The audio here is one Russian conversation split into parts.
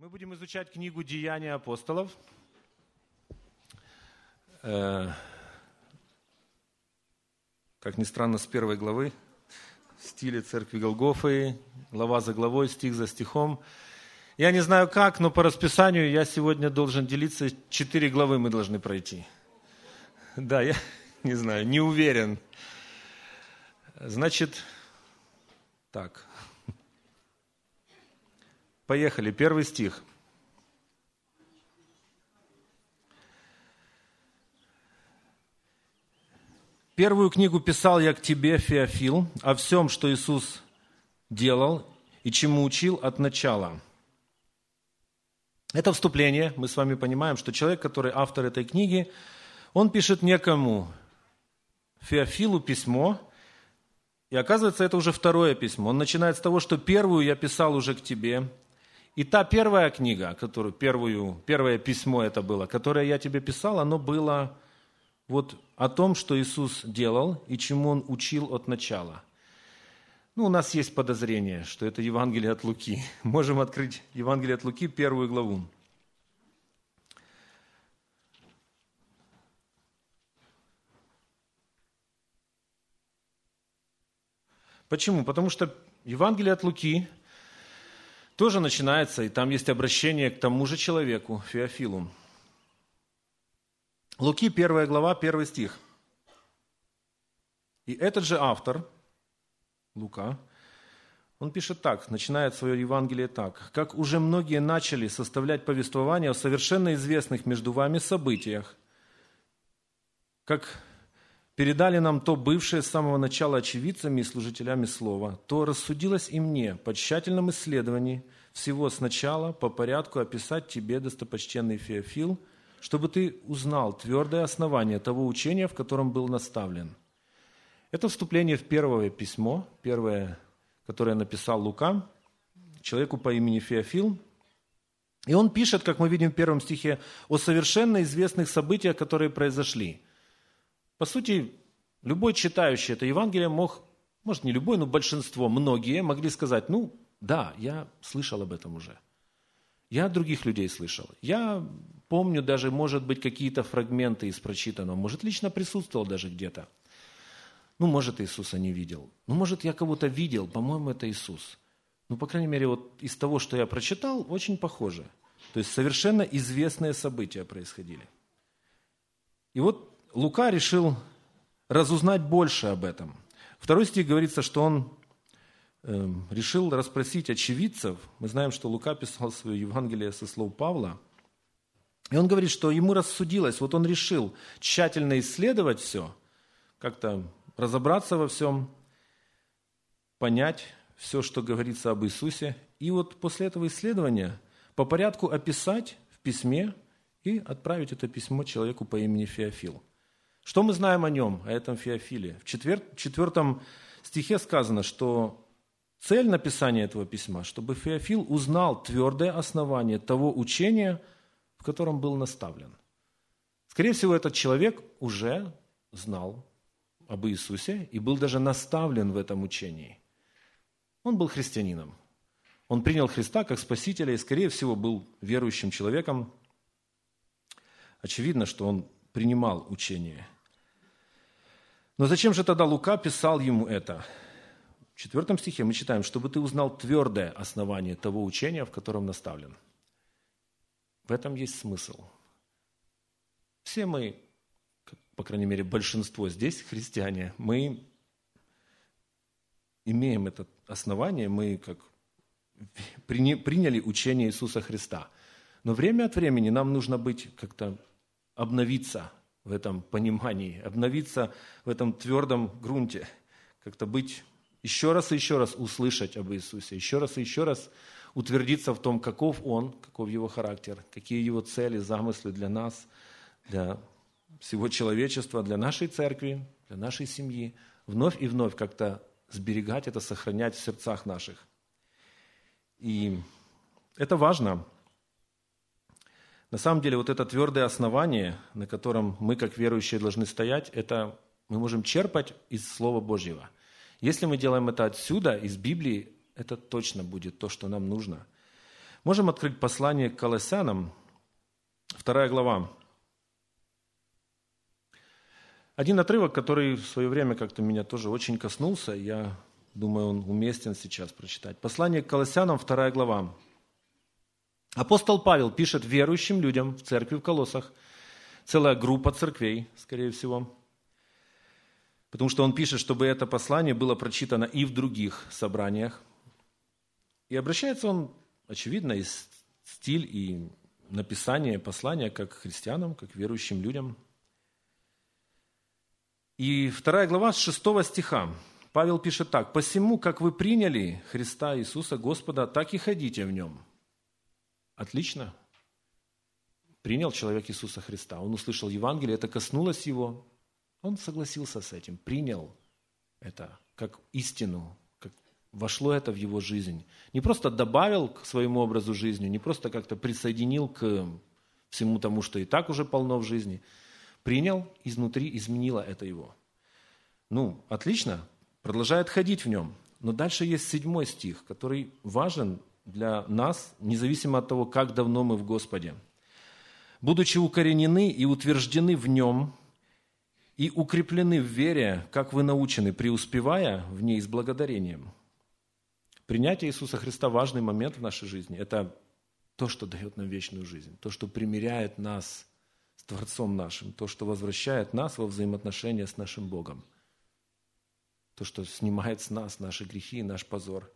Мы будем изучать книгу «Деяния апостолов». Э, как ни странно, с первой главы, в стиле церкви Голгофы, глава за главой, стих за стихом. Я не знаю как, но по расписанию я сегодня должен делиться, четыре главы мы должны пройти. Да, я не знаю, не уверен. Значит, так, Поехали, первый стих. Первую книгу писал я к тебе, Феофил, о всем, что Иисус делал и чему учил от начала. Это вступление, мы с вами понимаем, что человек, который автор этой книги, он пишет некому, Феофилу письмо, и оказывается, это уже второе письмо. Он начинает с того, что первую я писал уже к тебе, и та первая книга, которую, первую, первое письмо это было, которое я тебе писал, оно было вот о том, что Иисус делал и чему Он учил от начала. Ну, у нас есть подозрение, что это Евангелие от Луки. Можем открыть Евангелие от Луки, первую главу. Почему? Потому что Евангелие от Луки тоже начинается, и там есть обращение к тому же человеку, Феофилу. Луки, первая глава, первый стих. И этот же автор, Лука, он пишет так, начинает свое Евангелие так. «Как уже многие начали составлять повествование о совершенно известных между вами событиях, как передали нам то бывшее с самого начала очевидцами и служителями слова, то рассудилось и мне по тщательном исследовании всего сначала по порядку описать тебе, достопочтенный Феофил, чтобы ты узнал твердое основание того учения, в котором был наставлен. Это вступление в первое письмо, первое, которое написал Лука, человеку по имени Феофил. И он пишет, как мы видим в первом стихе, о совершенно известных событиях, которые произошли – по сути, любой читающий это Евангелие мог, может не любой, но большинство, многие могли сказать, ну да, я слышал об этом уже. Я от других людей слышал. Я помню даже, может быть, какие-то фрагменты из прочитанного. Может, лично присутствовал даже где-то. Ну, может, Иисуса не видел. Ну, может, я кого-то видел. По-моему, это Иисус. Ну, по крайней мере, вот из того, что я прочитал, очень похоже. То есть совершенно известные события происходили. И вот Лука решил разузнать больше об этом. Второй стих говорится, что он э, решил расспросить очевидцев. Мы знаем, что Лука писал свое Евангелие со слов Павла. И он говорит, что ему рассудилось, вот он решил тщательно исследовать все, как-то разобраться во всем, понять все, что говорится об Иисусе. И вот после этого исследования по порядку описать в письме и отправить это письмо человеку по имени Феофил. Что мы знаем о нем, о этом Феофиле? В четвертом стихе сказано, что цель написания этого письма, чтобы Феофил узнал твердое основание того учения, в котором был наставлен. Скорее всего, этот человек уже знал об Иисусе и был даже наставлен в этом учении. Он был христианином. Он принял Христа как Спасителя и, скорее всего, был верующим человеком. Очевидно, что он принимал учение – но зачем же тогда Лука писал ему это? В четвертом стихе мы читаем, чтобы ты узнал твердое основание того учения, в котором наставлен. В этом есть смысл. Все мы, по крайней мере, большинство здесь, христиане, мы имеем это основание, мы как приняли учение Иисуса Христа. Но время от времени нам нужно быть как-то обновиться в этом понимании, обновиться в этом твердом грунте, как-то быть еще раз и еще раз услышать об Иисусе, еще раз и еще раз утвердиться в том, каков Он, каков Его характер, какие Его цели, замыслы для нас, для всего человечества, для нашей церкви, для нашей семьи. Вновь и вновь как-то сберегать это, сохранять в сердцах наших. И это важно – на самом деле вот это твердое основание, на котором мы как верующие должны стоять, это мы можем черпать из Слова Божьего. Если мы делаем это отсюда, из Библии, это точно будет то, что нам нужно. Можем открыть послание к Колоссянам, вторая глава. Один отрывок, который в свое время как-то меня тоже очень коснулся, я думаю, он уместен сейчас прочитать. Послание к Колоссянам, вторая глава. Апостол Павел пишет верующим людям в церкви в Колоссах, целая группа церквей, скорее всего, потому что он пишет, чтобы это послание было прочитано и в других собраниях. И обращается он, очевидно, и стиль, и написание послания как христианам, как верующим людям – и вторая глава с 6 стиха. Павел пишет так. «Посему, как вы приняли Христа Иисуса Господа, так и ходите в Нем». Отлично. Принял человек Иисуса Христа. Он услышал Евангелие, это коснулось его. Он согласился с этим, принял это как истину, как вошло это в его жизнь. Не просто добавил к своему образу жизни, не просто как-то присоединил к всему тому, что и так уже полно в жизни – принял, изнутри изменило это его. Ну, отлично, продолжает ходить в нем. Но дальше есть седьмой стих, который важен для нас, независимо от того, как давно мы в Господе. «Будучи укоренены и утверждены в нем, и укреплены в вере, как вы научены, преуспевая в ней с благодарением». Принятие Иисуса Христа – важный момент в нашей жизни. Это то, что дает нам вечную жизнь, то, что примиряет нас Творцом нашим, то, что возвращает нас во взаимоотношения с нашим Богом, то, что снимает с нас наши грехи и наш позор.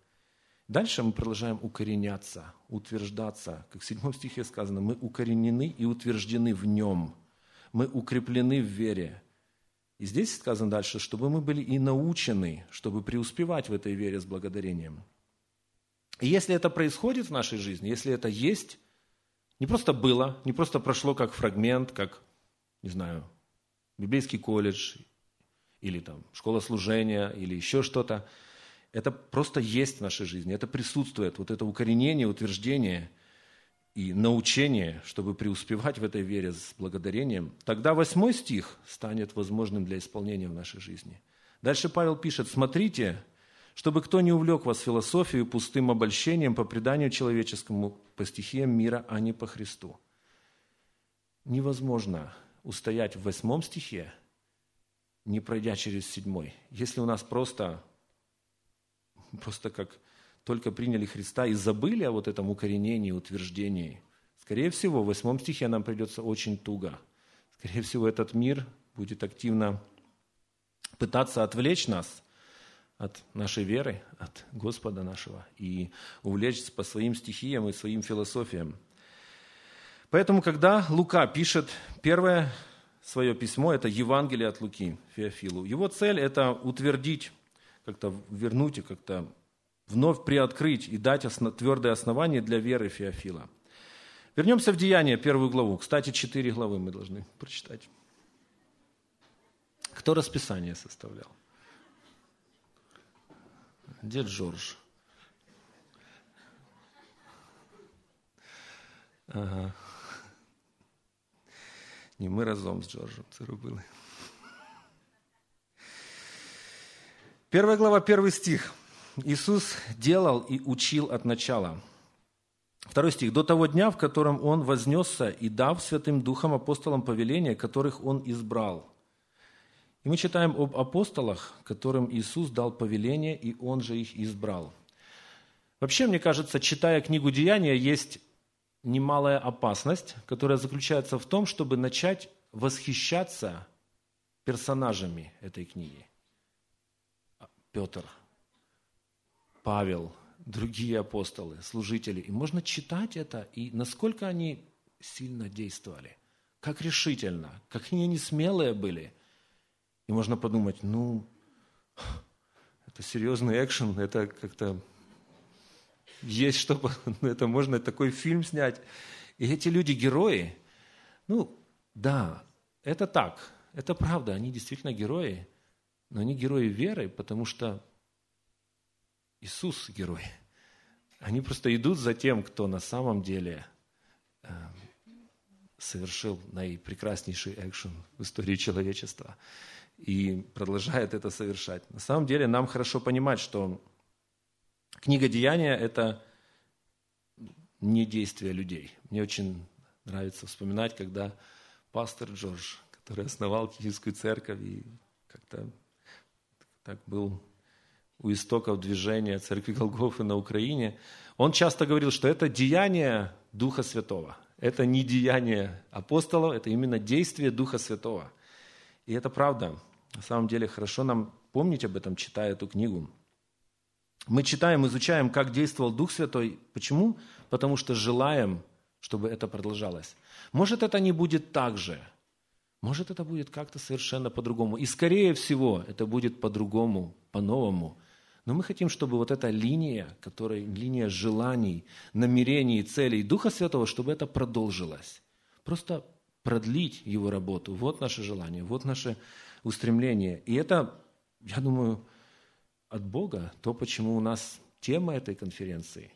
Дальше мы продолжаем укореняться, утверждаться. Как в седьмом стихе сказано, мы укоренены и утверждены в нем. Мы укреплены в вере. И здесь сказано дальше, чтобы мы были и научены, чтобы преуспевать в этой вере с благодарением. И если это происходит в нашей жизни, если это есть, не просто было, не просто прошло как фрагмент, как, не знаю, библейский колледж или там школа служения или еще что-то. Это просто есть в нашей жизни, это присутствует, вот это укоренение, утверждение и научение, чтобы преуспевать в этой вере с благодарением. Тогда восьмой стих станет возможным для исполнения в нашей жизни. Дальше Павел пишет, смотрите, чтобы кто не увлек вас философией пустым обольщением по преданию человеческому, по стихиям мира, а не по Христу. Невозможно устоять в восьмом стихе, не пройдя через седьмой. Если у нас просто, просто как только приняли Христа и забыли о вот этом укоренении, утверждении, скорее всего, в восьмом стихе нам придется очень туго. Скорее всего, этот мир будет активно пытаться отвлечь нас от нашей веры, от Господа нашего и увлечься по своим стихиям и своим философиям. Поэтому, когда Лука пишет первое свое письмо, это Евангелие от Луки Феофилу, его цель – это утвердить, как-то вернуть и как-то вновь приоткрыть и дать основ, твердое основание для веры Феофила. Вернемся в Деяние, первую главу. Кстати, четыре главы мы должны прочитать. Кто расписание составлял? Дед Жорж. Ага. Не ми разом з Джорджем це робили. Первая глава, первый стих. Иисус делал и учил от начала. Второй стих. «До того дня, в котором Он вознесся и дав Святым Духом апостолам повеления, которых Он избрал». И мы читаем об апостолах, которым Иисус дал повеление, и Он же их избрал. Вообще, мне кажется, читая книгу Деяния, есть немалая опасность, которая заключается в том, чтобы начать восхищаться персонажами этой книги. Петр, Павел, другие апостолы, служители. И можно читать это, и насколько они сильно действовали, как решительно, как они смелые были – и можно подумать, ну, это серьезный экшен, это как-то есть что, это можно такой фильм снять. И эти люди герои. Ну, да, это так, это правда, они действительно герои, но они герои веры, потому что Иисус герой. Они просто идут за тем, кто на самом деле э, совершил наипрекраснейший экшен в истории человечества и продолжает это совершать. На самом деле нам хорошо понимать, что книга Деяния – это не действия людей. Мне очень нравится вспоминать, когда пастор Джордж, который основал Киевскую церковь и как-то так был у истоков движения церкви Голгофы на Украине, он часто говорил, что это деяние Духа Святого. Это не деяние апостолов, это именно действие Духа Святого. И это правда. На самом деле хорошо нам помнить об этом, читая эту книгу. Мы читаем, изучаем, как действовал Дух Святой. Почему? Потому что желаем, чтобы это продолжалось. Может, это не будет так же. Может, это будет как-то совершенно по-другому. И, скорее всего, это будет по-другому, по-новому. Но мы хотим, чтобы вот эта линия, которая линия желаний, намерений, целей Духа Святого, чтобы это продолжилось. Просто продлить Его работу. Вот наше желание, вот наше устремление. И это, я думаю, от Бога, то, почему у нас тема этой конференции.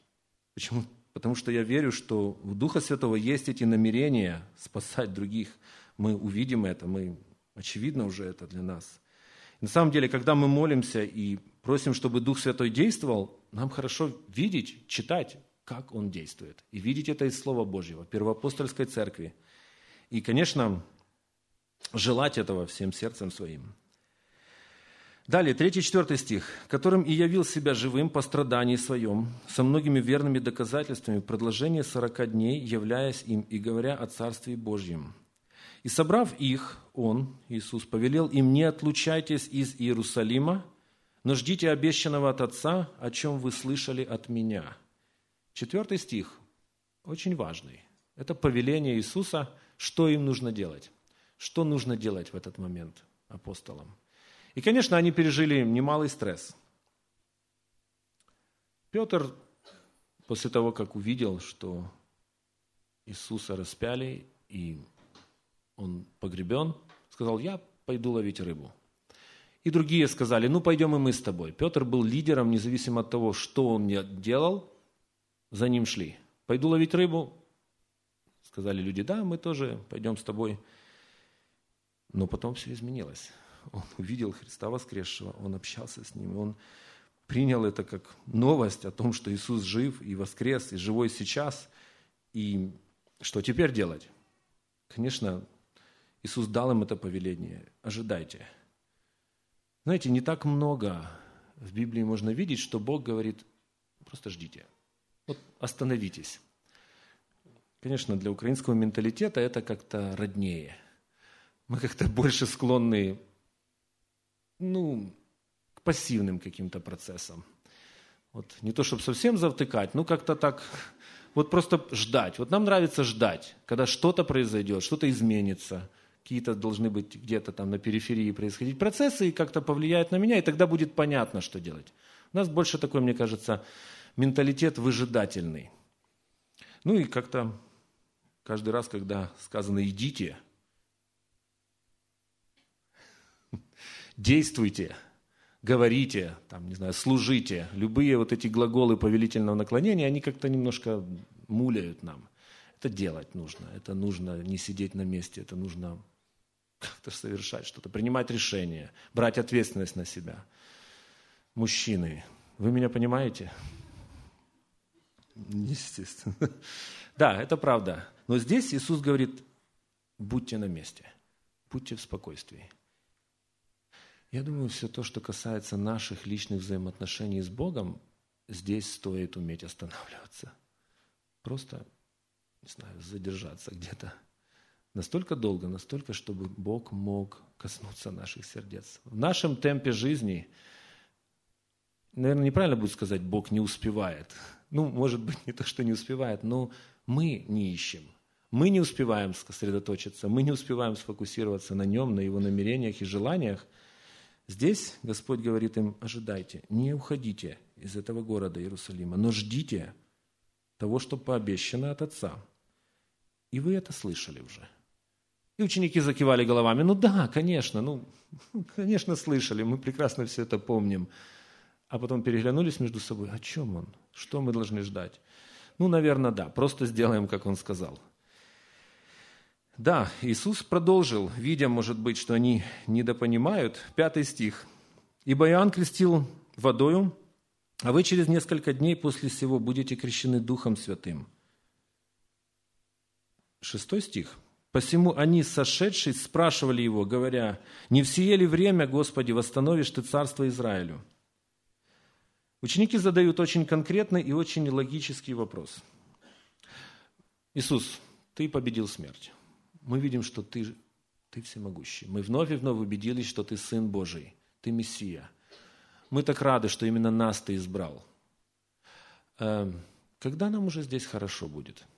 Почему? Потому что я верю, что у Духа Святого есть эти намерения спасать других. Мы увидим это, мы, очевидно уже это для нас. На самом деле, когда мы молимся и просим, чтобы Дух Святой действовал, нам хорошо видеть, читать, как Он действует. И видеть это из Слова Божьего, Первоапостольской Церкви. И, конечно, желать этого всем сердцем своим. Далее, 3-4 стих. «Которым и явил себя живым по страдании своем, со многими верными доказательствами в продолжении сорока дней, являясь им и говоря о Царстве Божьем, и собрав их, Он, Иисус, повелел им, не отлучайтесь из Иерусалима, но ждите обещанного от Отца, о чем вы слышали от Меня. Четвертый стих, очень важный. Это повеление Иисуса, что им нужно делать. Что нужно делать в этот момент апостолам. И, конечно, они пережили немалый стресс. Петр, после того, как увидел, что Иисуса распяли и он погребен, сказал, я пойду ловить рыбу. И другие сказали, ну пойдем и мы с тобой. Петр был лидером, независимо от того, что он делал, за ним шли. Пойду ловить рыбу. Сказали люди, да, мы тоже пойдем с тобой. Но потом все изменилось. Он увидел Христа воскресшего, он общался с ним, он принял это как новость о том, что Иисус жив и воскрес, и живой сейчас. И что теперь делать? Конечно, Иисус дал им это повеление. Ожидайте. Знаете, не так много в Библии можно видеть, что Бог говорит, просто ждите. Вот остановитесь. Конечно, для украинского менталитета это как-то роднее. Мы как-то больше склонны, ну, к пассивным каким-то процессам. Вот не то, чтобы совсем завтыкать, ну как-то так, вот просто ждать. Вот нам нравится ждать, когда что-то произойдет, что-то изменится – какие-то должны быть где-то там на периферии происходить процессы и как-то повлияют на меня, и тогда будет понятно, что делать. У нас больше такой, мне кажется, менталитет выжидательный. Ну и как-то каждый раз, когда сказано «идите», действуйте, говорите, там, не знаю, служите. Любые вот эти глаголы повелительного наклонения, они как-то немножко муляют нам. Это делать нужно. Это нужно не сидеть на месте, это нужно как-то совершать что-то, принимать решения, брать ответственность на себя. Мужчины, вы меня понимаете? Естественно. Да, это правда. Но здесь Иисус говорит, будьте на месте, будьте в спокойствии. Я думаю, все то, что касается наших личных взаимоотношений с Богом, здесь стоит уметь останавливаться. Просто, не знаю, задержаться где-то настолько долго, настолько, чтобы Бог мог коснуться наших сердец. В нашем темпе жизни, наверное, неправильно будет сказать, Бог не успевает. Ну, может быть, не то, что не успевает, но мы не ищем. Мы не успеваем сосредоточиться, мы не успеваем сфокусироваться на Нем, на Его намерениях и желаниях. Здесь Господь говорит им, ожидайте, не уходите из этого города Иерусалима, но ждите того, что пообещано от Отца. И вы это слышали уже. И ученики закивали головами. Ну да, конечно, ну, конечно, слышали, мы прекрасно все это помним. А потом переглянулись между собой. О чем он? Что мы должны ждать? Ну, наверное, да. Просто сделаем, как он сказал. Да, Иисус продолжил, видя, может быть, что они недопонимают. Пятый стих. «Ибо Иоанн крестил водою, а вы через несколько дней после всего будете крещены Духом Святым». Шестой стих. Посему они, сошедшись, спрашивали его, говоря, «Не в сие ли время, Господи, восстановишь Ты царство Израилю?» Ученики задают очень конкретный и очень логический вопрос. Иисус, Ты победил смерть. Мы видим, что Ты, ты всемогущий. Мы вновь и вновь убедились, что Ты Сын Божий, Ты Мессия. Мы так рады, что именно нас Ты избрал. Эм, когда нам уже здесь хорошо будет –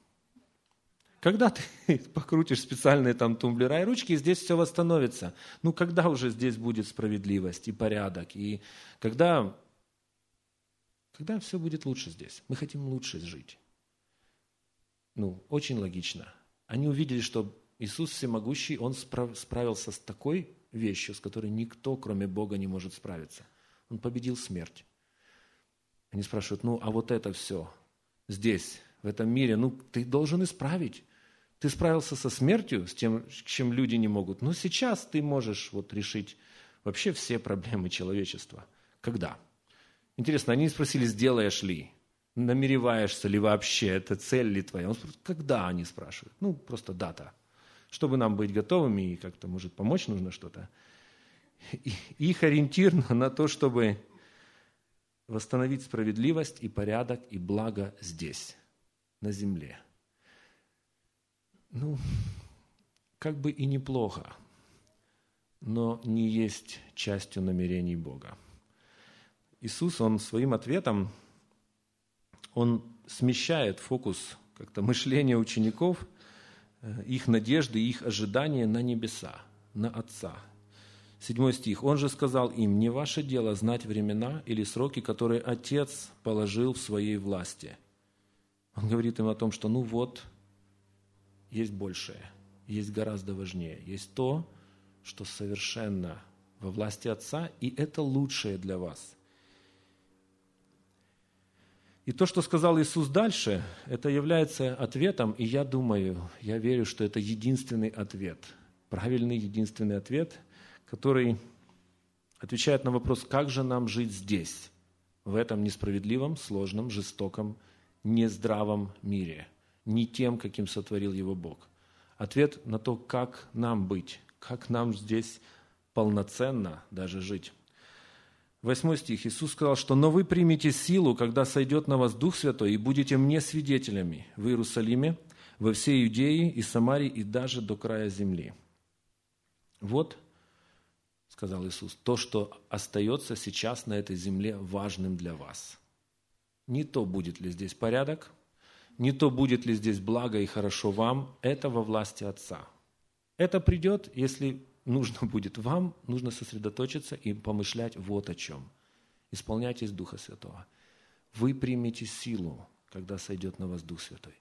когда ты покрутишь специальные там тумблера и ручки, здесь все восстановится. Ну, когда уже здесь будет справедливость и порядок? И когда, когда все будет лучше здесь? Мы хотим лучше жить. Ну, очень логично. Они увидели, что Иисус всемогущий, Он справился с такой вещью, с которой никто, кроме Бога, не может справиться. Он победил смерть. Они спрашивают, ну, а вот это все здесь, в этом мире, ну, ты должен исправить. Ты справился со смертью, с тем, чем люди не могут. Но сейчас ты можешь вот решить вообще все проблемы человечества. Когда? Интересно, они спросили, сделаешь ли? Намереваешься ли вообще? Это цель ли твоя? Он спрашивает, когда они спрашивают? Ну, просто дата. Чтобы нам быть готовыми и как-то, может, помочь нужно что-то. Их ориентир на то, чтобы восстановить справедливость и порядок и благо здесь, на земле – ну, как бы и неплохо, но не есть частью намерений Бога. Иисус, Он своим ответом, Он смещает фокус как-то мышления учеников, э, их надежды, их ожидания на небеса, на Отца. Седьмой стих. «Он же сказал им, не ваше дело знать времена или сроки, которые Отец положил в своей власти». Он говорит им о том, что ну вот, есть большее, есть гораздо важнее. Есть то, что совершенно во власти Отца, и это лучшее для вас. И то, что сказал Иисус дальше, это является ответом, и я думаю, я верю, что это единственный ответ, правильный единственный ответ, который отвечает на вопрос, как же нам жить здесь, в этом несправедливом, сложном, жестоком, нездравом мире – не тем, каким сотворил его Бог. Ответ на то, как нам быть, как нам здесь полноценно даже жить. Восьмой стих. Иисус сказал, что «Но вы примете силу, когда сойдет на вас Дух Святой, и будете мне свидетелями в Иерусалиме, во всей Иудее и Самарии, и даже до края земли». Вот, сказал Иисус, то, что остается сейчас на этой земле важным для вас. Не то, будет ли здесь порядок, не то будет ли здесь благо и хорошо вам, это во власти Отца. Это придет, если нужно будет вам, нужно сосредоточиться и помышлять вот о чем. Исполняйтесь Духа Святого. Вы примете силу, когда сойдет на вас Дух Святой.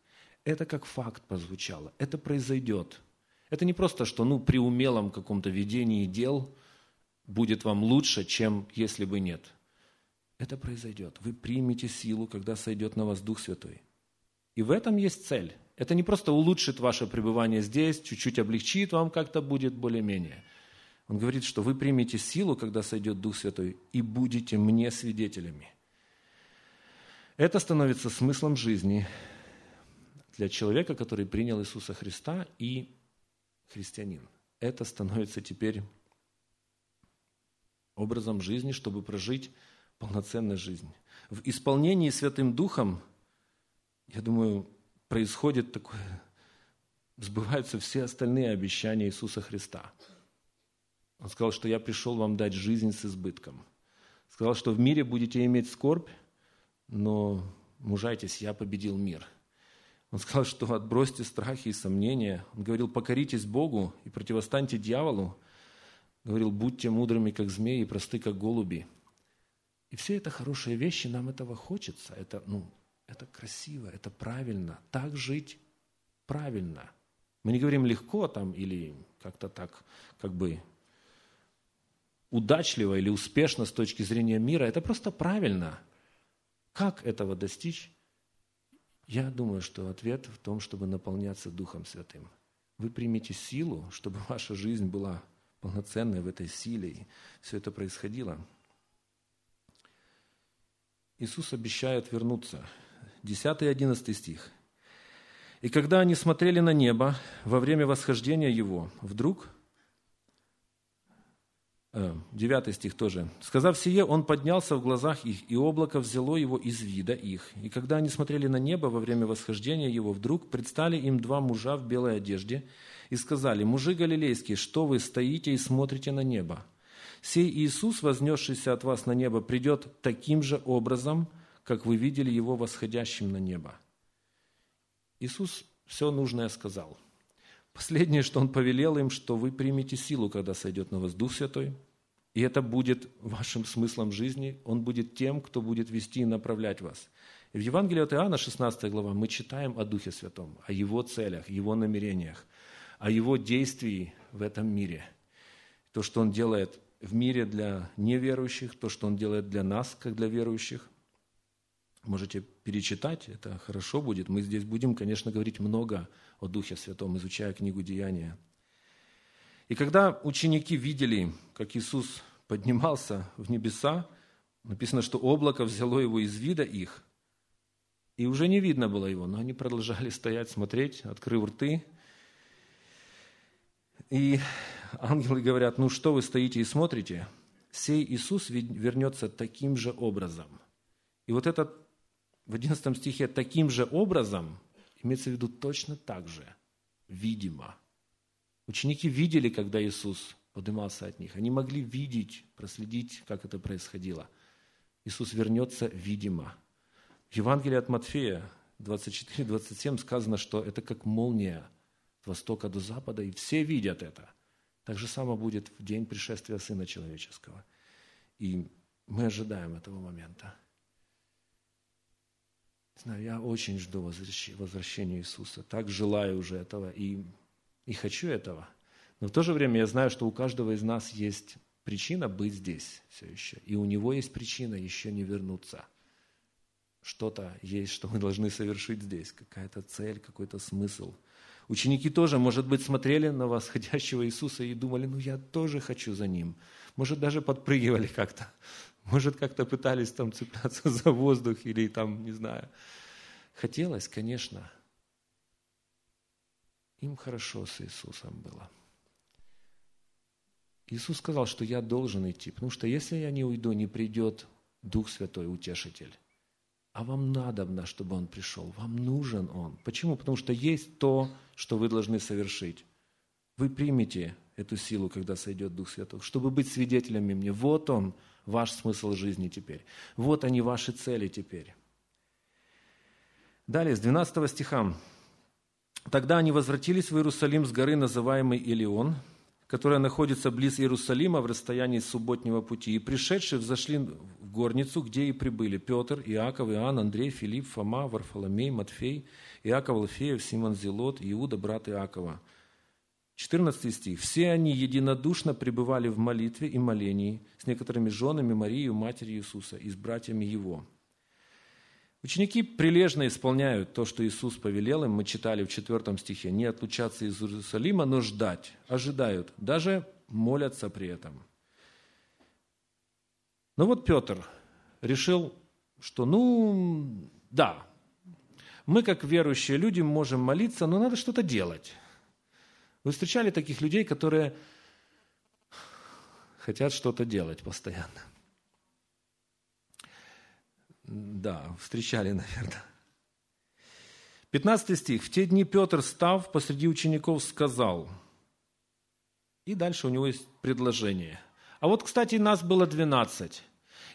Это как факт позвучало. Это произойдет. Это не просто, что ну, при умелом каком-то ведении дел будет вам лучше, чем если бы нет. Это произойдет. Вы примете силу, когда сойдет на вас Дух Святой. И в этом есть цель. Это не просто улучшит ваше пребывание здесь, чуть-чуть облегчит вам как-то будет более-менее. Он говорит, что вы примете силу, когда сойдет Дух Святой, и будете мне свидетелями. Это становится смыслом жизни для человека, который принял Иисуса Христа и христианин. Это становится теперь образом жизни, чтобы прожить полноценную жизнь. В исполнении Святым Духом – я думаю, происходит такое, сбываются все остальные обещания Иисуса Христа. Он сказал, что я пришел вам дать жизнь с избытком. Сказал, что в мире будете иметь скорбь, но мужайтесь, я победил мир. Он сказал, что отбросьте страхи и сомнения. Он говорил, покоритесь Богу и противостаньте дьяволу. Говорил, будьте мудрыми, как змеи, и просты, как голуби. И все это хорошие вещи, нам этого хочется. Это, ну, это красиво, это правильно. Так жить правильно. Мы не говорим легко там или как-то так, как бы удачливо или успешно с точки зрения мира. Это просто правильно. Как этого достичь? Я думаю, что ответ в том, чтобы наполняться Духом Святым. Вы примите силу, чтобы ваша жизнь была полноценной в этой силе, и все это происходило. Иисус обещает вернуться 10 и 11 стих. И когда они смотрели на небо во время восхождения его, вдруг, э, девятый стих тоже, «Сказав сие, он поднялся в глазах их, и облако взяло его из вида их. И когда они смотрели на небо во время восхождения его, вдруг предстали им два мужа в белой одежде и сказали, «Мужи галилейские, что вы стоите и смотрите на небо? Сей Иисус, вознесшийся от вас на небо, придет таким же образом, как вы видели его восходящим на небо». Иисус все нужное сказал. Последнее, что Он повелел им, что вы примете силу, когда сойдет на вас Дух Святой, и это будет вашим смыслом жизни. Он будет тем, кто будет вести и направлять вас. И в Евангелии от Иоанна, 16 глава, мы читаем о Духе Святом, о Его целях, Его намерениях, о Его действии в этом мире. То, что Он делает в мире для неверующих, то, что Он делает для нас, как для верующих – Можете перечитать, это хорошо будет. Мы здесь будем, конечно, говорить много о Духе Святом, изучая книгу Деяния. И когда ученики видели, как Иисус поднимался в небеса, написано, что облако взяло его из вида их, и уже не видно было его, но они продолжали стоять, смотреть, открыв рты. И ангелы говорят, ну что вы стоите и смотрите? Сей Иисус вернется таким же образом. И вот этот в 11 стихе таким же образом, имеется в виду точно так же, видимо. Ученики видели, когда Иисус поднимался от них. Они могли видеть, проследить, как это происходило. Иисус вернется видимо. В Евангелии от Матфея 24-27 сказано, что это как молния с востока до запада, и все видят это. Так же само будет в день пришествия Сына Человеческого. И мы ожидаем этого момента. Знаю, я очень жду возвращения Иисуса. Так желаю уже этого и, и хочу этого. Но в то же время я знаю, что у каждого из нас есть причина быть здесь все еще. И у него есть причина еще не вернуться. Что-то есть, что мы должны совершить здесь. Какая-то цель, какой-то смысл. Ученики тоже, может быть, смотрели на восходящего Иисуса и думали, ну я тоже хочу за ним. Может, даже подпрыгивали как-то. Может, как-то пытались там цепляться за воздух или там, не знаю. Хотелось, конечно. Им хорошо с Иисусом было. Иисус сказал, что я должен идти, потому что если я не уйду, не придет Дух Святой, Утешитель. А вам надо, чтобы Он пришел, вам нужен Он. Почему? Потому что есть то, что вы должны совершить. Вы примете эту силу, когда сойдет Дух Святой, чтобы быть свидетелями мне. Вот Он, ваш смысл жизни теперь. Вот они, ваши цели теперь. Далее, с 12 стиха. «Тогда они возвратились в Иерусалим с горы, называемой Илион, которая находится близ Иерусалима в расстоянии субботнего пути. И пришедшие взошли в горницу, где и прибыли Петр, Иаков, Иоанн, Андрей, Филипп, Фома, Варфоломей, Матфей, Иаков Алфеев, Симон Зелот, Иуда, брат Иакова – 14 стих. «Все они единодушно пребывали в молитве и молении с некоторыми женами Марию, матерью Иисуса, и с братьями Его». Ученики прилежно исполняют то, что Иисус повелел им. Мы читали в 4 стихе. Не отлучаться из Иерусалима, но ждать. Ожидают. Даже молятся при этом. Но вот Петр решил, что ну, да, мы как верующие люди можем молиться, но надо что-то делать. Вы встречали таких людей, которые хотят что-то делать постоянно? Да, встречали, наверное. 15 стих. «В те дни Петр, став посреди учеников, сказал...» И дальше у него есть предложение. А вот, кстати, нас было 12.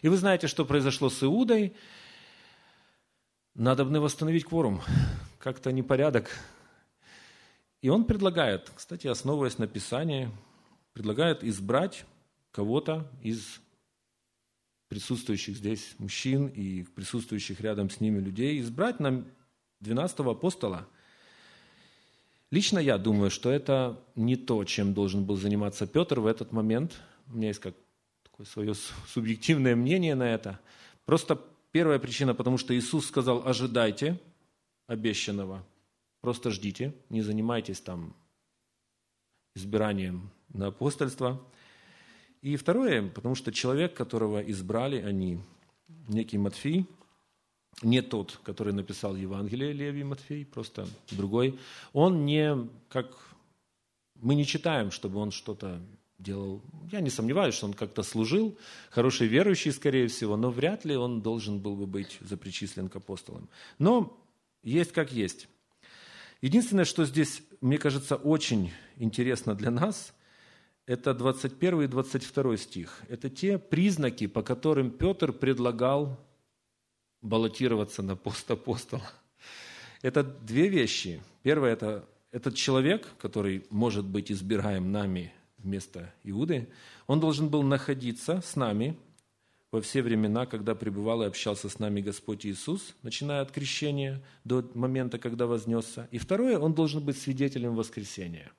И вы знаете, что произошло с Иудой. Надо бы восстановить кворум. Как-то непорядок и он предлагает, кстати, основываясь на Писании, предлагает избрать кого-то из присутствующих здесь мужчин и присутствующих рядом с ними людей, избрать нам 12-го апостола. Лично я думаю, что это не то, чем должен был заниматься Петр в этот момент. У меня есть как такое свое субъективное мнение на это. Просто первая причина, потому что Иисус сказал, ожидайте обещанного. Просто ждите, не занимайтесь там избиранием на апостольство. И второе, потому что человек, которого избрали они, некий Матфей, не тот, который написал Евангелие Левий Матфей, просто другой, он не, как мы не читаем, чтобы он что-то делал. Я не сомневаюсь, что он как-то служил, хороший верующий, скорее всего, но вряд ли он должен был бы быть запричислен к апостолам. Но есть как есть. Единственное, что здесь, мне кажется, очень интересно для нас, это 21 и 22 стих. Это те признаки, по которым Петр предлагал баллотироваться на пост апостола. Это две вещи. Первое – это этот человек, который может быть избираем нами вместо Иуды, он должен был находиться с нами во все времена, когда пребывал и общался с нами Господь Иисус, начиная от крещения до момента, когда вознесся. И второе, он должен быть свидетелем воскресения.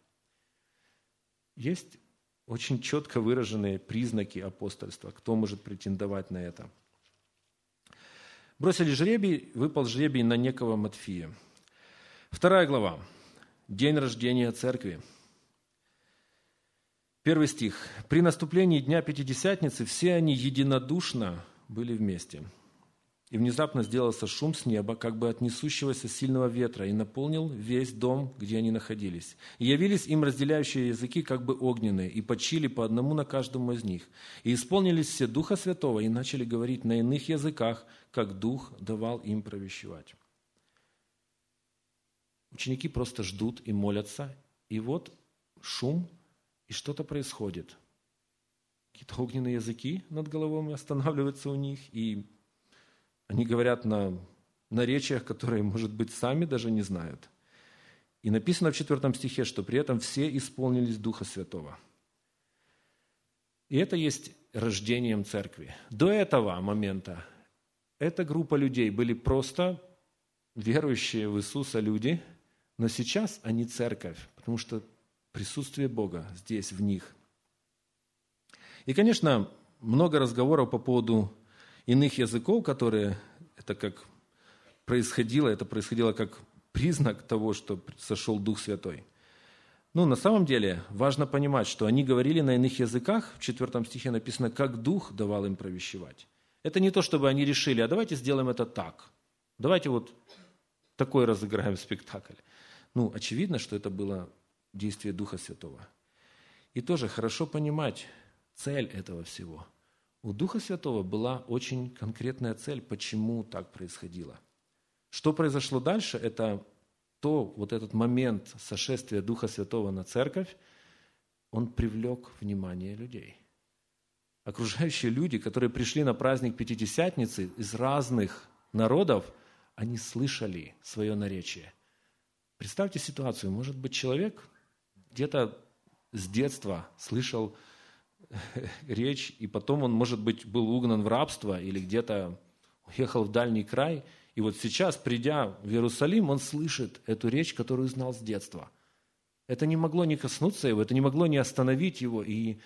Есть очень четко выраженные признаки апостольства, кто может претендовать на это. Бросили жребий, выпал жребий на некого Матфия. Вторая глава. День рождения церкви. Первый стих. «При наступлении Дня Пятидесятницы все они единодушно были вместе. И внезапно сделался шум с неба, как бы от несущегося сильного ветра, и наполнил весь дом, где они находились. И явились им разделяющие языки, как бы огненные, и почили по одному на каждому из них. И исполнились все Духа Святого, и начали говорить на иных языках, как Дух давал им провещевать». Ученики просто ждут и молятся, и вот шум – и что-то происходит. Какие-то огненные языки над головами останавливаются у них, и они говорят на наречиях, которые, может быть, сами даже не знают. И написано в четвертом стихе, что при этом все исполнились Духа Святого. И это есть рождением церкви. До этого момента эта группа людей были просто верующие в Иисуса люди, но сейчас они церковь, потому что присутствие Бога здесь, в них. И, конечно, много разговоров по поводу иных языков, которые, это как происходило, это происходило как признак того, что сошел Дух Святой. Ну, на самом деле, важно понимать, что они говорили на иных языках, в четвертом стихе написано, как Дух давал им провещевать. Это не то, чтобы они решили, а давайте сделаем это так. Давайте вот такой разыграем спектакль. Ну, очевидно, что это было действие Духа Святого. И тоже хорошо понимать цель этого всего. У Духа Святого была очень конкретная цель, почему так происходило. Что произошло дальше, это то, вот этот момент сошествия Духа Святого на церковь, он привлек внимание людей. Окружающие люди, которые пришли на праздник Пятидесятницы из разных народов, они слышали свое наречие. Представьте ситуацию, может быть, человек где-то с детства слышал речь, и потом он, может быть, был угнан в рабство или где-то уехал в дальний край, и вот сейчас, придя в Иерусалим, он слышит эту речь, которую знал с детства. Это не могло не коснуться его, это не могло не остановить его, и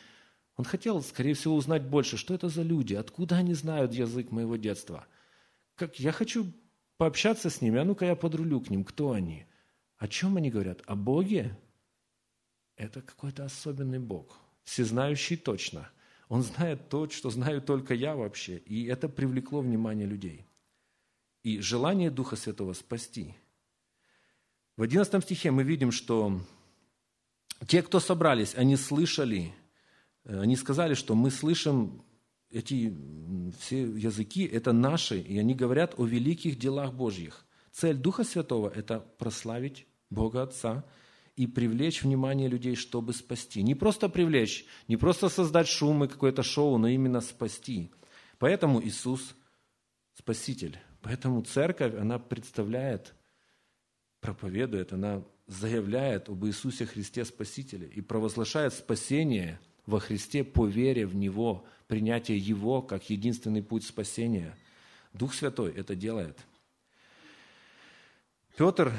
он хотел, скорее всего, узнать больше, что это за люди, откуда они знают язык моего детства. Как я хочу пообщаться с ними, а ну-ка я подрулю к ним, кто они, о чем они говорят, о Боге, это какой-то особенный Бог, всезнающий точно. Он знает то, что знаю только я вообще. И это привлекло внимание людей. И желание Духа Святого спасти. В 11 стихе мы видим, что те, кто собрались, они слышали, э, они сказали, что мы слышим эти все языки, это наши, и они говорят о великих делах Божьих. Цель Духа Святого – это прославить Бога Отца – и привлечь внимание людей, чтобы спасти. Не просто привлечь, не просто создать шум и какое-то шоу, но именно спасти. Поэтому Иисус – Спаситель. Поэтому церковь, она представляет, проповедует, она заявляет об Иисусе Христе Спасителе и провозглашает спасение во Христе по вере в Него, принятие Его как единственный путь спасения. Дух Святой это делает. Петр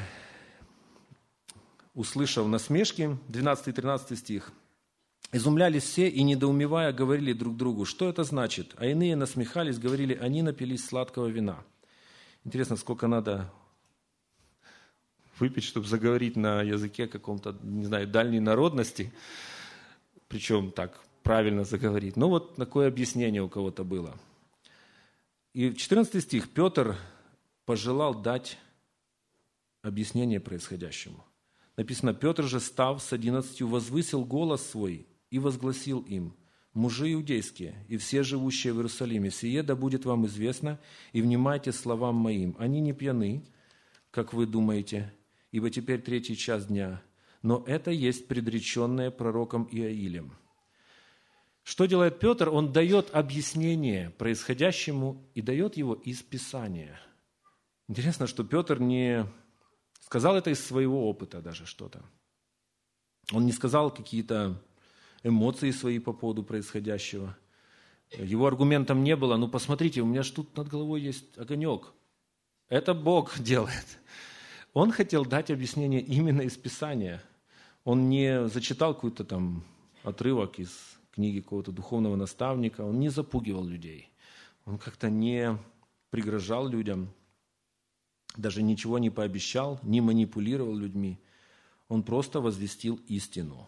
услышав насмешки, 12-13 стих, изумлялись все и, недоумевая, говорили друг другу, что это значит? А иные насмехались, говорили, они напились сладкого вина. Интересно, сколько надо выпить, чтобы заговорить на языке каком-то, не знаю, дальней народности, причем так правильно заговорить. Ну вот такое объяснение у кого-то было. И 14 стих. Петр пожелал дать объяснение происходящему. Написано, Петр же, став с одиннадцатью, возвысил голос свой и возгласил им, «Мужи иудейские и все живущие в Иерусалиме, сие да будет вам известно, и внимайте словам моим. Они не пьяны, как вы думаете, ибо теперь третий час дня, но это есть предреченное пророком Иаилем». Что делает Петр? Он дает объяснение происходящему и дает его из Писания. Интересно, что Петр не сказал это из своего опыта даже что-то. Он не сказал какие-то эмоции свои по поводу происходящего. Его аргументом не было, ну посмотрите, у меня же тут над головой есть огонек. Это Бог делает. Он хотел дать объяснение именно из Писания. Он не зачитал какой-то там отрывок из книги какого-то духовного наставника, он не запугивал людей. Он как-то не пригрожал людям, даже ничего не пообещал, не манипулировал людьми. Он просто возвестил истину.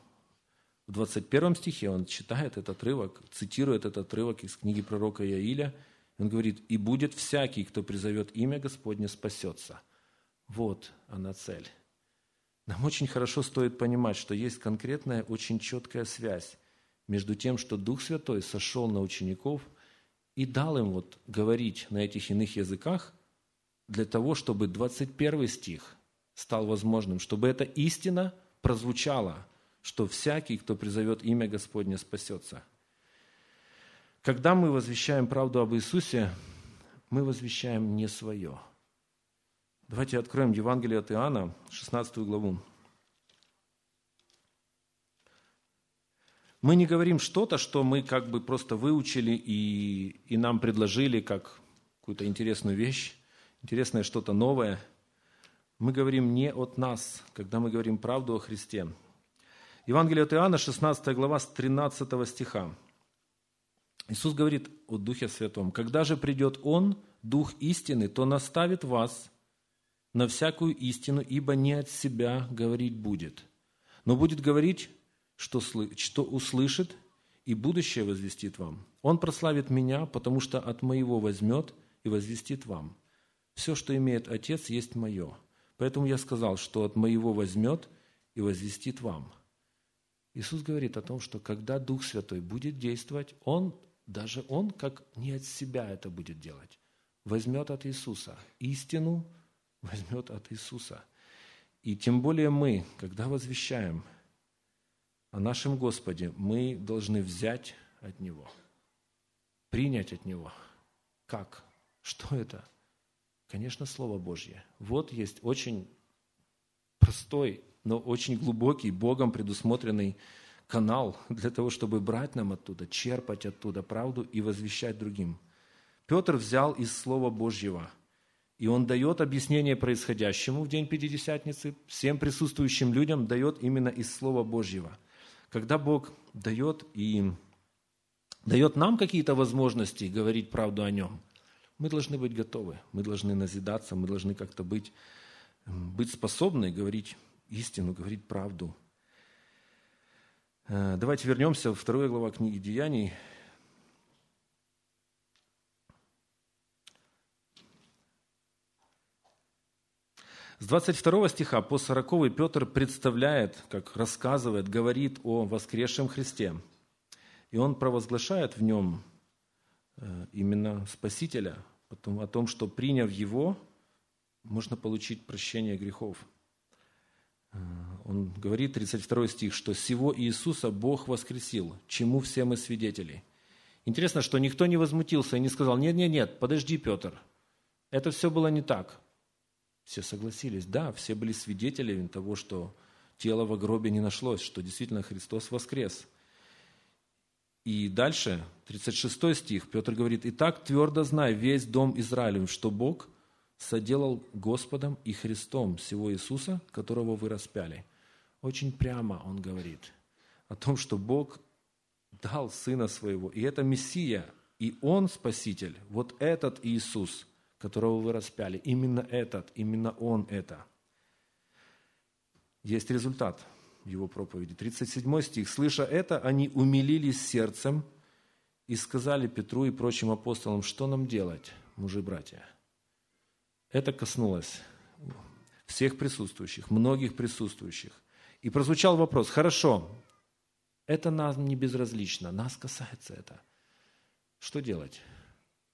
В 21 стихе он читает этот отрывок, цитирует этот отрывок из книги пророка Иаиля. Он говорит, «И будет всякий, кто призовет имя Господне, спасется». Вот она цель. Нам очень хорошо стоит понимать, что есть конкретная, очень четкая связь между тем, что Дух Святой сошел на учеников и дал им вот говорить на этих иных языках – для того, чтобы 21 стих стал возможным, чтобы эта истина прозвучала, что всякий, кто призовет имя Господне, спасется. Когда мы возвещаем правду об Иисусе, мы возвещаем не свое. Давайте откроем Евангелие от Иоанна, 16 главу. Мы не говорим что-то, что мы как бы просто выучили и, и нам предложили как какую-то интересную вещь интересное что-то новое. Мы говорим не от нас, когда мы говорим правду о Христе. Евангелие от Иоанна, 16 глава, с 13 стиха. Иисус говорит о Духе Святом. «Когда же придет Он, Дух истины, то наставит вас на всякую истину, ибо не от себя говорить будет, но будет говорить, что, что услышит, и будущее возвестит вам. Он прославит Меня, потому что от Моего возьмет и возвестит вам. Все, что имеет Отец, есть мое. Поэтому я сказал, что от моего возьмет и возвестит вам. Иисус говорит о том, что когда Дух Святой будет действовать, Он, даже Он, как не от себя это будет делать, возьмет от Иисуса. Истину возьмет от Иисуса. И тем более мы, когда возвещаем о нашем Господе, мы должны взять от Него, принять от Него. Как? Что это? Конечно, Слово Божье. Вот есть очень простой, но очень глубокий, Богом предусмотренный канал для того, чтобы брать нам оттуда, черпать оттуда правду и возвещать другим. Петр взял из Слова Божьего, и он дает объяснение происходящему в день Пятидесятницы, всем присутствующим людям дает именно из Слова Божьего. Когда Бог дает и дает нам какие-то возможности говорить правду о Нем – мы должны быть готовы, мы должны назидаться, мы должны как-то быть, быть способны говорить истину, говорить правду. Э, давайте вернемся в вторую глава книги Деяний. С 22 стиха по 40 Петр представляет, как рассказывает, говорит о воскресшем Христе. И он провозглашает в нем именно Спасителя, о том, что приняв Его, можно получить прощение грехов. Э, он говорит, 32 стих, что «Сего Иисуса Бог воскресил, чему все мы свидетели». Интересно, что никто не возмутился и не сказал, нет, нет, нет, подожди, Петр, это все было не так. Все согласились, да, все были свидетелями того, что тело в гробе не нашлось, что действительно Христос воскрес – и дальше, 36 стих, Петр говорит, «И так твердо знай весь дом Израилев, что Бог соделал Господом и Христом всего Иисуса, которого вы распяли». Очень прямо он говорит о том, что Бог дал Сына Своего, и это Мессия, и Он Спаситель, вот этот Иисус, которого вы распяли, именно этот, именно Он это. Есть результат – его проповеди. 37 стих. «Слыша это, они умилились сердцем и сказали Петру и прочим апостолам, что нам делать, мужи-братья?» Это коснулось всех присутствующих, многих присутствующих. И прозвучал вопрос, хорошо, это нам не безразлично, нас касается это. Что делать?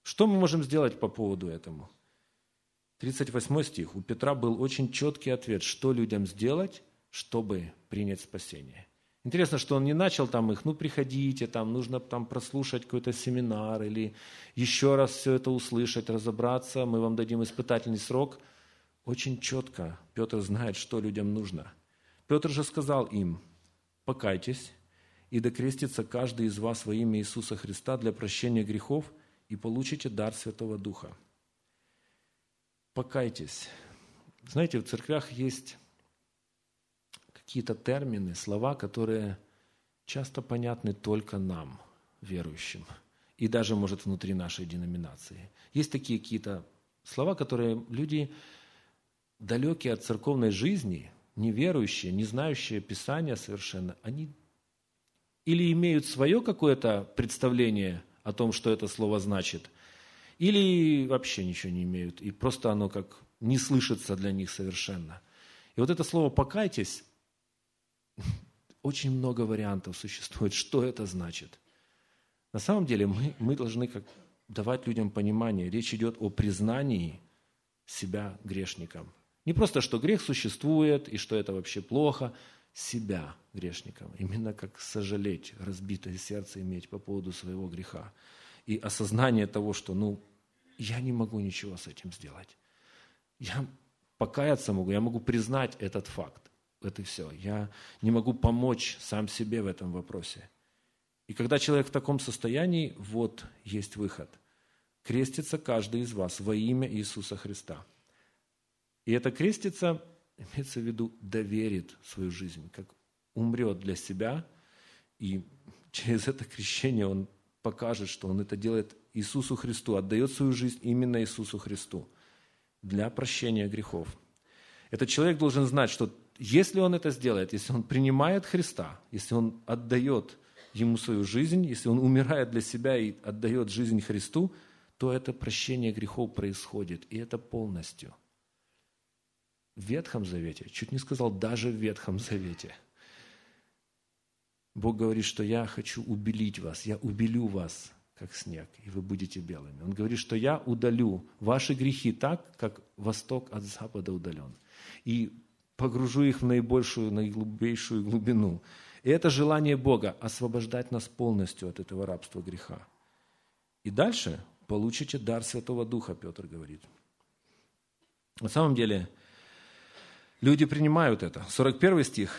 Что мы можем сделать по поводу этому? 38 стих. У Петра был очень четкий ответ, что людям сделать, чтобы принять спасение. Интересно, что он не начал там их, ну приходите, там нужно там прослушать какой-то семинар или еще раз все это услышать, разобраться, мы вам дадим испытательный срок. Очень четко Петр знает, что людям нужно. Петр же сказал им, покайтесь и докрестится каждый из вас во имя Иисуса Христа для прощения грехов и получите дар Святого Духа. Покайтесь. Знаете, в церквях есть какие-то термины, слова, которые часто понятны только нам, верующим, и даже, может, внутри нашей деноминации. Есть такие какие-то слова, которые люди, далекие от церковной жизни, неверующие, не знающие Писания совершенно, они или имеют свое какое-то представление о том, что это слово значит, или вообще ничего не имеют, и просто оно как не слышится для них совершенно. И вот это слово «покайтесь», очень много вариантов существует, что это значит. На самом деле мы, мы должны как давать людям понимание. Речь идет о признании себя грешником. Не просто, что грех существует и что это вообще плохо – себя грешником, именно как сожалеть, разбитое сердце иметь по поводу своего греха. И осознание того, что, ну, я не могу ничего с этим сделать. Я покаяться могу, я могу признать этот факт. Это все. Я не могу помочь сам себе в этом вопросе. И когда человек в таком состоянии, вот есть выход. Крестится каждый из вас во имя Иисуса Христа. И это крестится имеется в виду, доверит свою жизнь, как умрет для себя, и через это крещение он покажет, что он это делает Иисусу Христу, отдает свою жизнь именно Иисусу Христу для прощения грехов. Этот человек должен знать, что если он это сделает, если он принимает Христа, если он отдает ему свою жизнь, если он умирает для себя и отдает жизнь Христу, то это прощение грехов происходит, и это полностью – в Ветхом Завете, чуть не сказал, даже в Ветхом Завете. Бог говорит, что я хочу убелить вас, я убелю вас, как снег, и вы будете белыми. Он говорит, что я удалю ваши грехи так, как восток от запада удален, и погружу их в наибольшую, наиглубейшую глубину. И это желание Бога – освобождать нас полностью от этого рабства греха. И дальше получите дар Святого Духа, Петр говорит. На самом деле, Люди принимают это. 41 стих.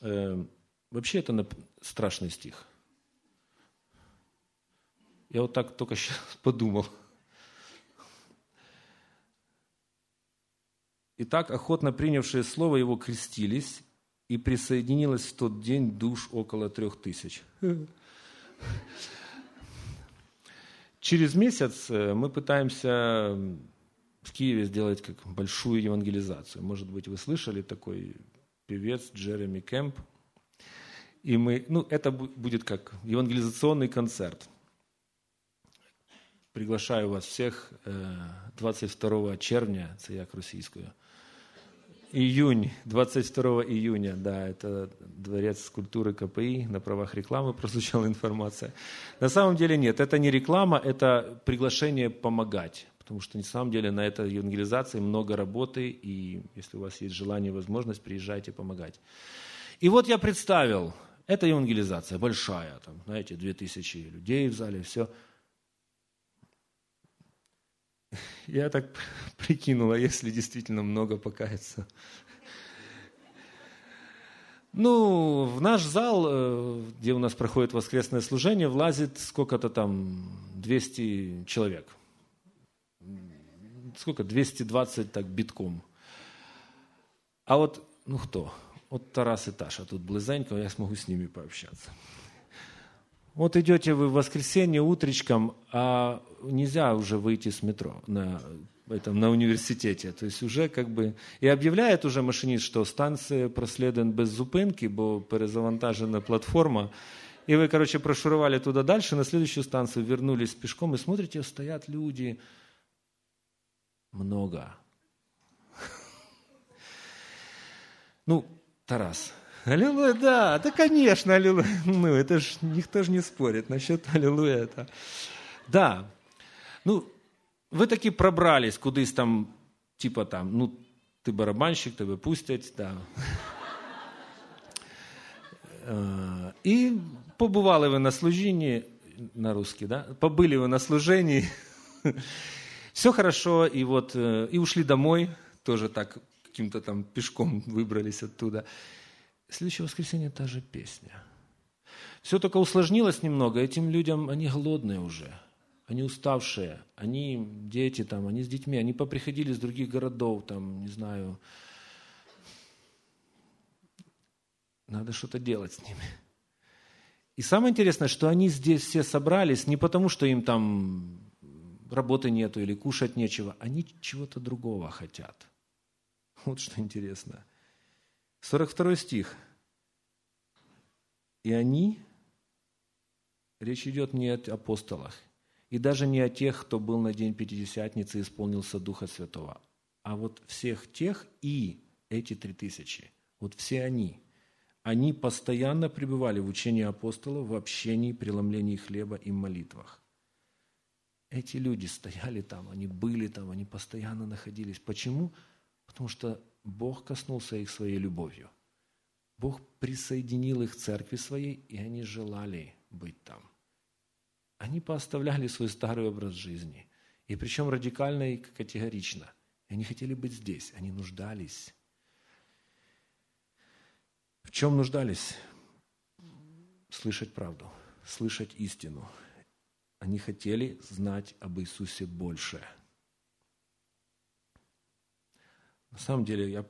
Э, вообще это страшный стих. Я вот так только сейчас подумал. Итак, охотно принявшие слово его крестились, и присоединилось в тот день душ около трех тысяч. Через месяц э, мы пытаемся в Киеве сделать как большую евангелизацию. Может быть, вы слышали такой певец Джереми Кэмп. И мы, ну, это будет как евангелизационный концерт. Приглашаю вас всех 22 э, червня, це як російською, Июнь, 22 июня, да, это Дворец культуры КПИ, на правах рекламы прозвучала информация. На самом деле нет, это не реклама, это приглашение помогать. Потому что на самом деле на этой евангелизации много работы, и если у вас есть желание и возможность, приезжайте помогать. И вот я представил, это евангелизация большая, там, знаете, 2000 людей в зале, все – я так прикинула, если действительно много покаяться. Ну, в наш зал, э, где у нас проходит воскресное служение, влазит сколько-то там, 200 человек. Сколько? 220 так битком. А вот, ну кто? Вот Тарас и Таша тут близенько, я смогу с ними пообщаться. Вот идете вы в воскресенье утречком, а нельзя уже выйти с метро на, этом, на університеті. есть уже как бы... И объявляет уже машинист, что станция проследує без зупинки, бо перезавантажена платформа, И вы, короче, прошуровали туда дальше, на следующую станцию вернулись пешком, и смотрите, стоят люди. Много. Ну, Тарас, аллилуйя, да, да, конечно, аллилуйя. Ну, это ж никто же не спорит насчет аллилуйя. Это. Да, ну, вы таки пробрались кудись там, типа там, ну, ти барабанщик, тебе пустять, да. І побували ви на служінні, на русский, да? Побыли вы на служении, все хорошо, и вот, и ушли домой, тоже так, каким-то там пешком выбрались оттуда. Следующее воскресенье та же песня. Все только усложнилось немного, этим людям, они голодные уже – они уставшие, они дети там, они с детьми, они поприходили из других городов, там, не знаю, надо что-то делать с ними. И самое интересное, что они здесь все собрались не потому, что им там работы нету или кушать нечего, они чего-то другого хотят. Вот что интересно. 42 стих. И они, речь идет не о апостолах, и даже не о тех, кто был на день Пятидесятницы и исполнился Духа Святого, а вот всех тех и эти три тысячи, вот все они, они постоянно пребывали в учении апостолов, в общении, преломлении хлеба и молитвах. Эти люди стояли там, они были там, они постоянно находились. Почему? Потому что Бог коснулся их своей любовью. Бог присоединил их к церкви своей, и они желали быть там они пооставляли свой старый образ жизни. И причем радикально и категорично. Они хотели быть здесь, они нуждались. В чем нуждались? Слышать правду, слышать истину. Они хотели знать об Иисусе больше. На самом деле, я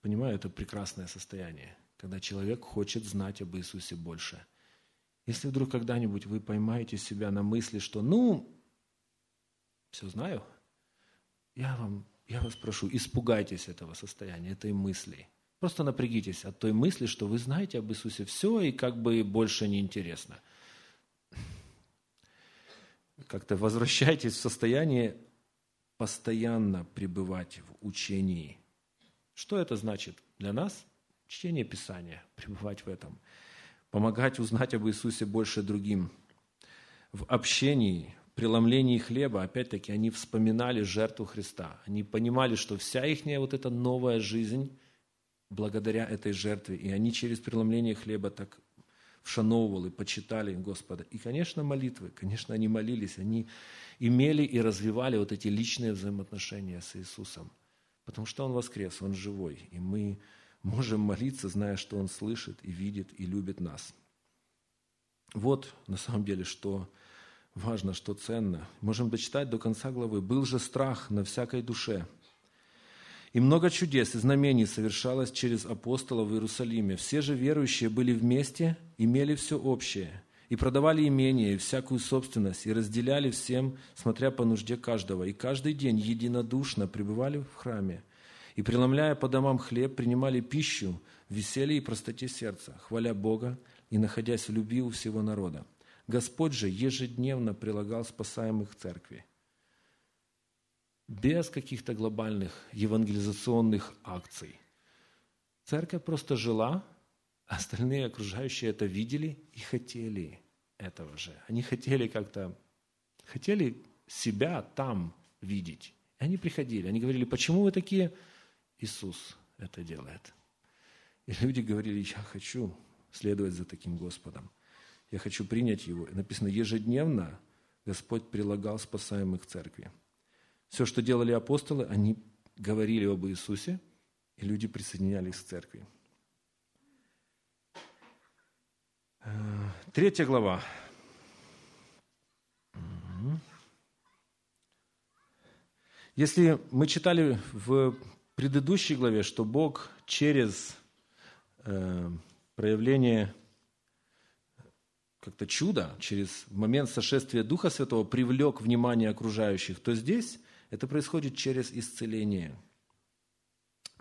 понимаю, это прекрасное состояние, когда человек хочет знать об Иисусе больше – если вдруг когда-нибудь вы поймаете себя на мысли, что ну, все знаю, я, вам, я вас прошу, испугайтесь этого состояния, этой мысли. Просто напрягитесь от той мысли, что вы знаете об Иисусе все и как бы больше не интересно. Как-то возвращайтесь в состояние постоянно пребывать в учении. Что это значит для нас? Чтение Писания, пребывать в этом – помогать узнать об Иисусе больше другим. В общении, преломлении хлеба, опять-таки, они вспоминали жертву Христа. Они понимали, что вся их вот эта новая жизнь благодаря этой жертве. И они через преломление хлеба так вшановывали, почитали Господа. И, конечно, молитвы. Конечно, они молились. Они имели и развивали вот эти личные взаимоотношения с Иисусом. Потому что Он воскрес, Он живой. И мы можем молиться, зная, что Он слышит и видит и любит нас. Вот на самом деле, что важно, что ценно. Можем дочитать до конца главы. «Был же страх на всякой душе, и много чудес и знамений совершалось через апостолов в Иерусалиме. Все же верующие были вместе, имели все общее, и продавали имение и всякую собственность, и разделяли всем, смотря по нужде каждого. И каждый день единодушно пребывали в храме, и, преломляя по домам хлеб, принимали пищу в веселье и простоте сердца, хваля Бога и находясь в любви у всего народа. Господь же ежедневно прилагал спасаемых церкви. Без каких-то глобальных евангелизационных акций. Церковь просто жила, а остальные окружающие это видели и хотели этого же. Они хотели как-то, хотели себя там видеть. И они приходили, они говорили, почему вы такие Иисус это делает. И люди говорили, я хочу следовать за таким Господом. Я хочу принять Его. И написано, ежедневно Господь прилагал спасаемых к церкви. Все, что делали апостолы, они говорили об Иисусе, и люди присоединялись к церкви. Э, третья глава. Если мы читали в предыдущей главе, что Бог через э, проявление как-то чуда, через момент сошествия Духа Святого привлек внимание окружающих, то здесь это происходит через исцеление,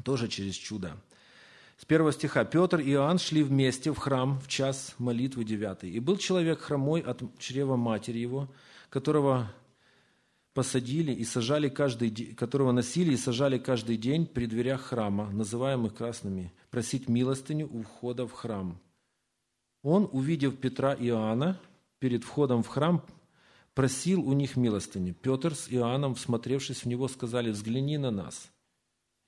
тоже через чудо. с первого стиха. «Петр и Иоанн шли вместе в храм в час молитвы девятый. И был человек хромой от чрева матери его, которого посадили и сажали каждый день, которого носили и сажали каждый день при дверях храма, называемых красными, просить милостыню у входа в храм. Он, увидев Петра и Иоанна перед входом в храм, просил у них милостыни. Петр с Иоанном, всмотревшись в него, сказали, взгляни на нас.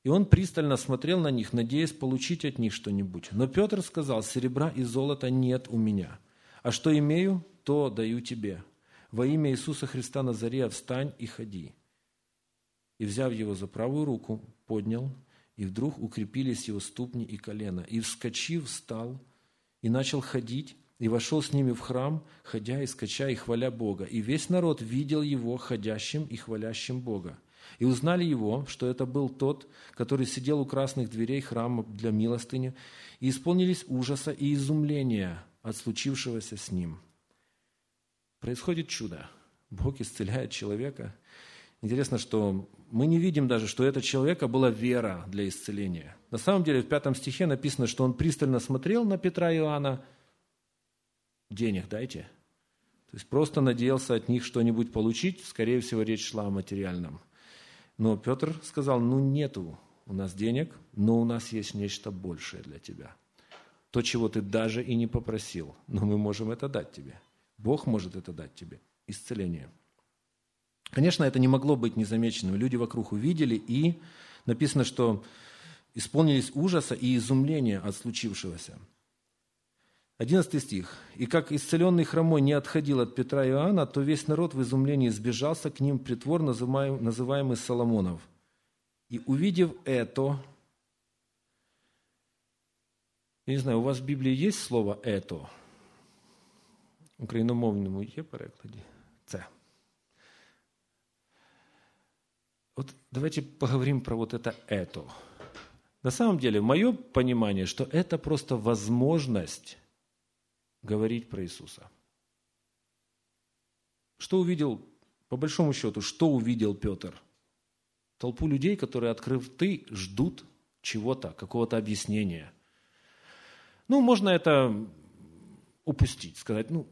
И он пристально смотрел на них, надеясь получить от них что-нибудь. Но Петр сказал, серебра и золота нет у меня, а что имею, то даю тебе. Во имя Иисуса Христа Назарея встань и ходи. И, взяв его за правую руку, поднял, и вдруг укрепились его ступни и колено. И, вскочив, встал и начал ходить, и вошел с ними в храм, ходя и скача и хваля Бога. И весь народ видел его ходящим и хвалящим Бога. И узнали его, что это был тот, который сидел у красных дверей храма для милостыни, и исполнились ужаса и изумления от случившегося с ним. Происходит чудо. Бог исцеляет человека. Интересно, что мы не видим даже, что у этого человека была вера для исцеления. На самом деле в пятом стихе написано, что он пристально смотрел на Петра и Иоанна. Денег дайте. То есть просто надеялся от них что-нибудь получить. Скорее всего, речь шла о материальном – но Петр сказал, ну нету у нас денег, но у нас есть нечто большее для тебя. То, чего ты даже и не попросил, но мы можем это дать тебе. Бог может это дать тебе. Исцеление. Конечно, это не могло быть незамеченным. Люди вокруг увидели, и написано, что исполнились ужаса и изумления от случившегося. 11 стих. «И как исцеленный хромой не отходил от Петра и Иоанна, то весь народ в изумлении сбежался к ним притвор, называемый Соломонов. И увидев это, я не знаю, у вас в Библии есть слово «это»? Україномовному є перекладі? Це. Вот давайте поговорим про вот это «это». На самом деле, мое понимание, что это просто возможность говорить про Иисуса. Что увидел, по большому счету, что увидел Петр? Толпу людей, которые, открыв ты, ждут чего-то, какого-то объяснения. Ну, можно это упустить, сказать, ну,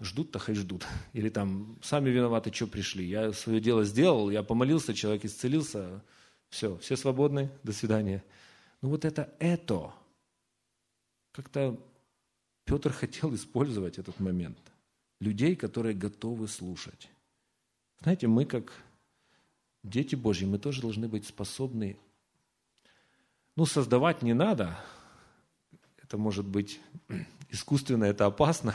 ждут-то хай ждут. Или там, сами виноваты, что пришли. Я свое дело сделал, я помолился, человек исцелился, все, все свободны, до свидания. Ну вот это это как-то Петр хотел использовать этот момент. Людей, которые готовы слушать. Знаете, мы как дети Божьи, мы тоже должны быть способны, ну, создавать не надо, это может быть искусственно, это опасно,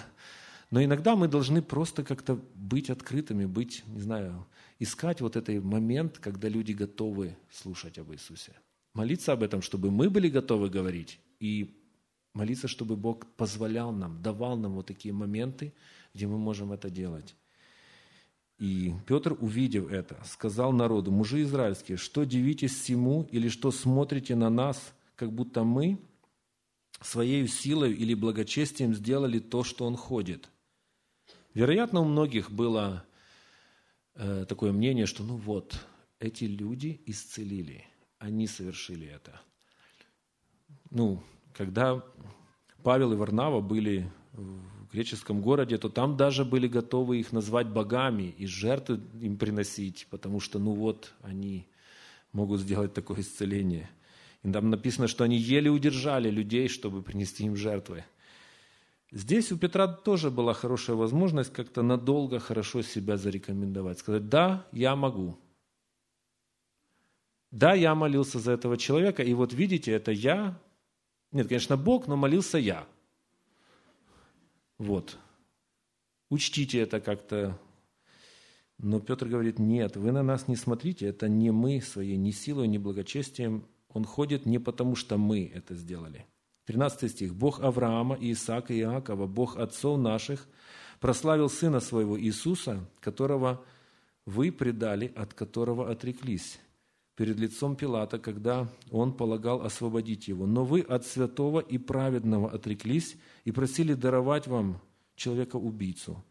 но иногда мы должны просто как-то быть открытыми, быть, не знаю, искать вот этот момент, когда люди готовы слушать об Иисусе. Молиться об этом, чтобы мы были готовы говорить и Молиться, чтобы Бог позволял нам, давал нам вот такие моменты, где мы можем это делать. И Петр, увидев это, сказал народу, мужи израильские, что дивитесь всему или что смотрите на нас, как будто мы своей силой или благочестием сделали то, что он ходит. Вероятно, у многих было э, такое мнение, что ну вот, эти люди исцелили, они совершили это. Ну, когда Павел и Варнава были в греческом городе, то там даже были готовы их назвать богами и жертвы им приносить, потому что, ну вот, они могут сделать такое исцеление. И там написано, что они еле удержали людей, чтобы принести им жертвы. Здесь у Петра тоже была хорошая возможность как-то надолго хорошо себя зарекомендовать. Сказать, да, я могу. Да, я молился за этого человека, и вот видите, это я нет, конечно, Бог, но молился я. Вот. Учтите это как-то. Но Петр говорит, нет, вы на нас не смотрите, это не мы своей, ни силой, ни благочестием. Он ходит не потому, что мы это сделали. 13 стих. «Бог Авраама, Исаака и Иакова, Бог отцов наших, прославил Сына Своего Иисуса, которого вы предали, от которого отреклись, перед лицом Пилата, когда он полагал освободить его. Но вы от святого и праведного отреклись и просили даровать вам человека-убийцу,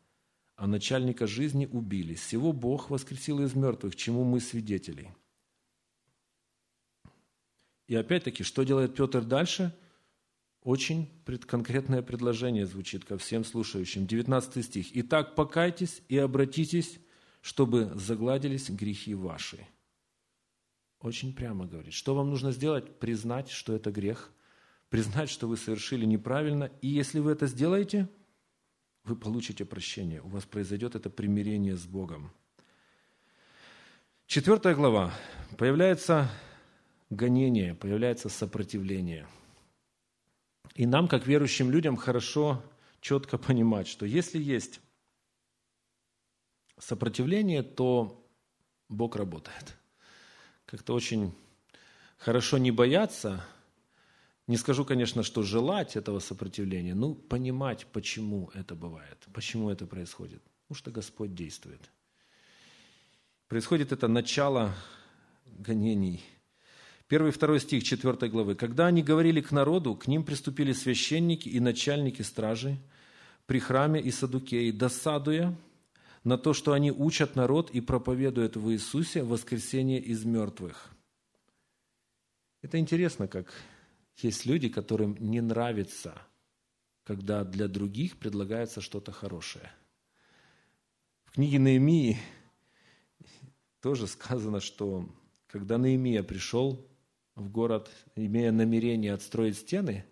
а начальника жизни убили. Всего Бог воскресил из мертвых, чему мы свидетели. И опять-таки, что делает Петр дальше? очень конкретное предложение звучит ко всем слушающим. 19 стих. «Итак, покайтесь и обратитесь, чтобы загладились грехи ваши». Очень прямо говорит. Что вам нужно сделать? Признать, что это грех, признать, что вы совершили неправильно, и если вы это сделаете, вы получите прощение, у вас произойдет это примирение с Богом. Четвертая глава. Появляется гонение, появляется сопротивление. И нам, как верующим людям, хорошо четко понимать, что если есть сопротивление, то Бог работает. Как-то очень хорошо не бояться, не скажу, конечно, что желать этого сопротивления, но понимать, почему это бывает, почему это происходит. Потому что Господь действует. Происходит это начало гонений – Первый и второй стих 4 главы. «Когда они говорили к народу, к ним приступили священники и начальники стражи при храме и садукеи, досадуя на то, что они учат народ и проповедуют в Иисусе воскресение из мертвых». Это интересно, как есть люди, которым не нравится, когда для других предлагается что-то хорошее. В книге Наимии тоже сказано, что когда Наимия пришел в город, имея намерение отстроить стены,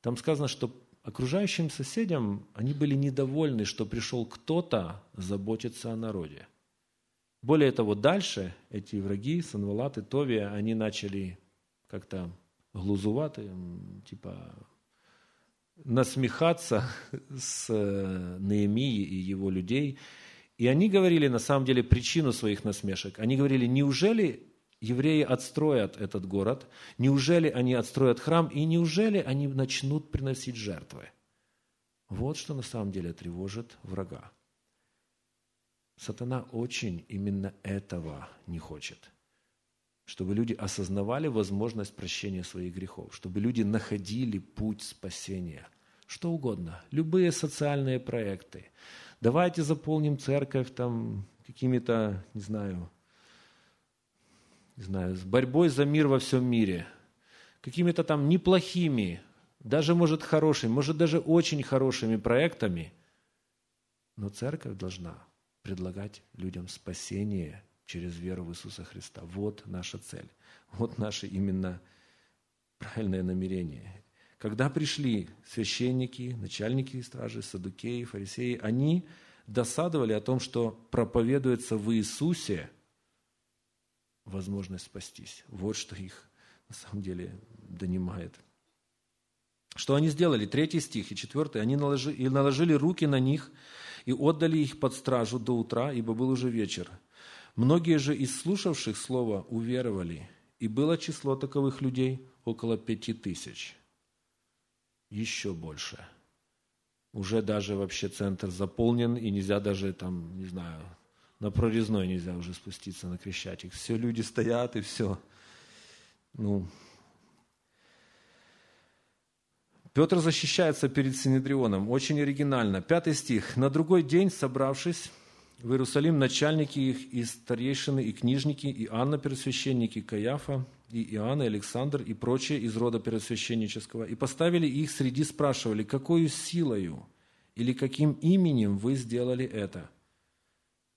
там сказано, что окружающим соседям они были недовольны, что пришел кто-то заботиться о народе. Более того, дальше эти враги, Санвалат и Товия, они начали как-то глузуваты, типа насмехаться с э, Неемией и его людей. И они говорили на самом деле причину своих насмешек. Они говорили, неужели евреи отстроят этот город, неужели они отстроят храм, и неужели они начнут приносить жертвы? Вот что на самом деле тревожит врага. Сатана очень именно этого не хочет. Чтобы люди осознавали возможность прощения своих грехов, чтобы люди находили путь спасения. Что угодно, любые социальные проекты. Давайте заполним церковь там какими-то, не знаю, не знаю, с борьбой за мир во всем мире, какими-то там неплохими, даже, может, хорошими, может, даже очень хорошими проектами, но церковь должна предлагать людям спасение через веру в Иисуса Христа. Вот наша цель, вот наше именно правильное намерение. Когда пришли священники, начальники стражи, садукеи, фарисеи, они досадовали о том, что проповедуется в Иисусе – возможность спастись. Вот что их на самом деле донимает. Что они сделали? Третий стих и четвертый. Они наложили, и наложили руки на них и отдали их под стражу до утра, ибо был уже вечер. Многие же из слушавших слова уверовали, и было число таковых людей около пяти тысяч. Еще больше. Уже даже вообще центр заполнен, и нельзя даже там, не знаю, на прорезной нельзя уже спуститься на Крещатик. Все, люди стоят и все. Ну, Петр защищается перед Синедрионом. Очень оригинально. Пятый стих. «На другой день, собравшись в Иерусалим, начальники их и старейшины, и книжники, и Анна, первосвященники, Каяфа, и Иоанн, и Александр, и прочие из рода первосвященнического, и поставили их среди, спрашивали, какую силою или каким именем вы сделали это?»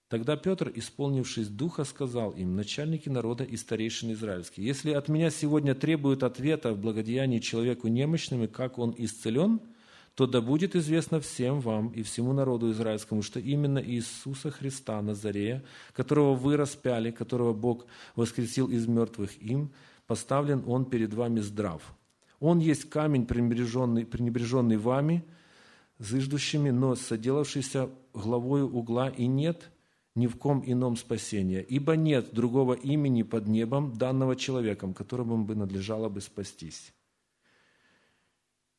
Тогда Петр, исполнившись духа, сказал им, начальники народа и старейшины израильские, если от меня сегодня требуют ответа в благодеянии человеку немощным, и как он исцелен, то да будет известно всем вам и всему народу израильскому, что именно Иисуса Христа Назарея, которого вы распяли, которого Бог воскресил из мертвых им, поставлен Он перед вами здрав. Он есть камень, пренебреженный, пренебреженный вами, зыждущими, но соделавшийся главою угла, и нет – ни в ком ином спасения, ибо нет другого имени под небом, данного человеком, которому бы надлежало бы спастись.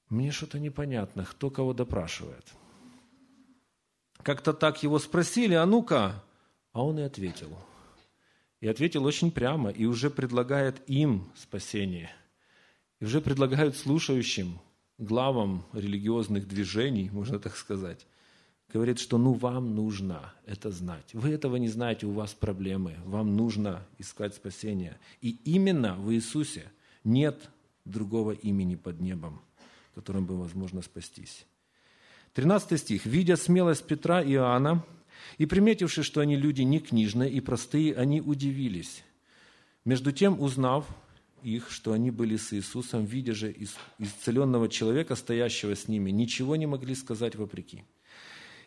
Мне что-то непонятно, кто кого допрашивает. Как-то так его спросили, а ну-ка, а он и ответил. И ответил очень прямо, и уже предлагает им спасение. И уже предлагают слушающим, главам религиозных движений, можно так сказать, говорит, что ну вам нужно это знать. Вы этого не знаете, у вас проблемы, вам нужно искать спасение. И именно в Иисусе нет другого имени под небом, которым бы возможно спастись. 13 стих. «Видя смелость Петра и Иоанна, и приметивши, что они люди не книжные и простые, они удивились. Между тем, узнав их, что они были с Иисусом, видя же исцеленного человека, стоящего с ними, ничего не могли сказать вопреки.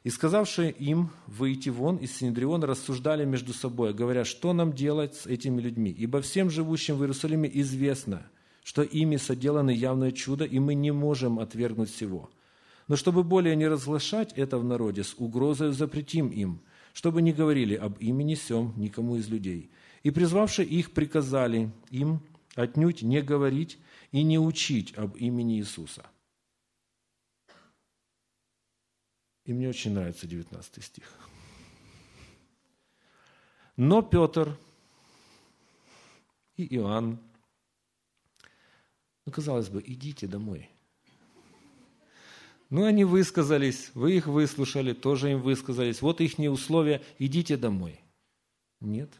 И сказавшие им выйти вон из Синедриона, рассуждали между собой, говоря, что нам делать с этими людьми? Ибо всем живущим в Иерусалиме известно, что ими соделано явное чудо, и мы не можем отвергнуть всего. Но чтобы более не разглашать это в народе, с угрозой запретим им, чтобы не говорили об имени сем никому из людей. И призвавшие их приказали им отнюдь не говорить и не учить об имени Иисуса – И мне очень нравится 19 стих. Но Петр и Иоанн, ну, казалось бы, идите домой. Ну, они высказались, вы их выслушали, тоже им высказались. Вот их условия, идите домой. Нет.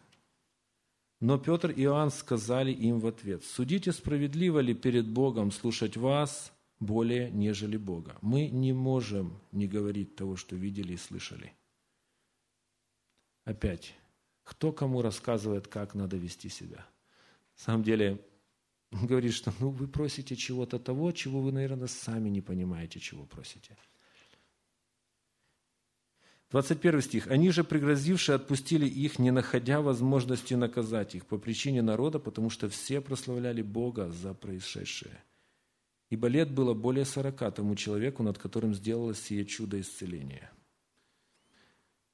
Но Петр и Иоанн сказали им в ответ, судите, справедливо ли перед Богом слушать вас, более, нежели Бога. Мы не можем не говорить того, что видели и слышали. Опять, кто кому рассказывает, как надо вести себя? На самом деле, он говорит, что ну, вы просите чего-то того, чего вы, наверное, сами не понимаете, чего просите. 21 стих. «Они же, пригрозившие, отпустили их, не находя возможности наказать их по причине народа, потому что все прославляли Бога за происшедшее». Ибо лет было более сорока тому человеку, над которым сделалось сие чудо исцеления.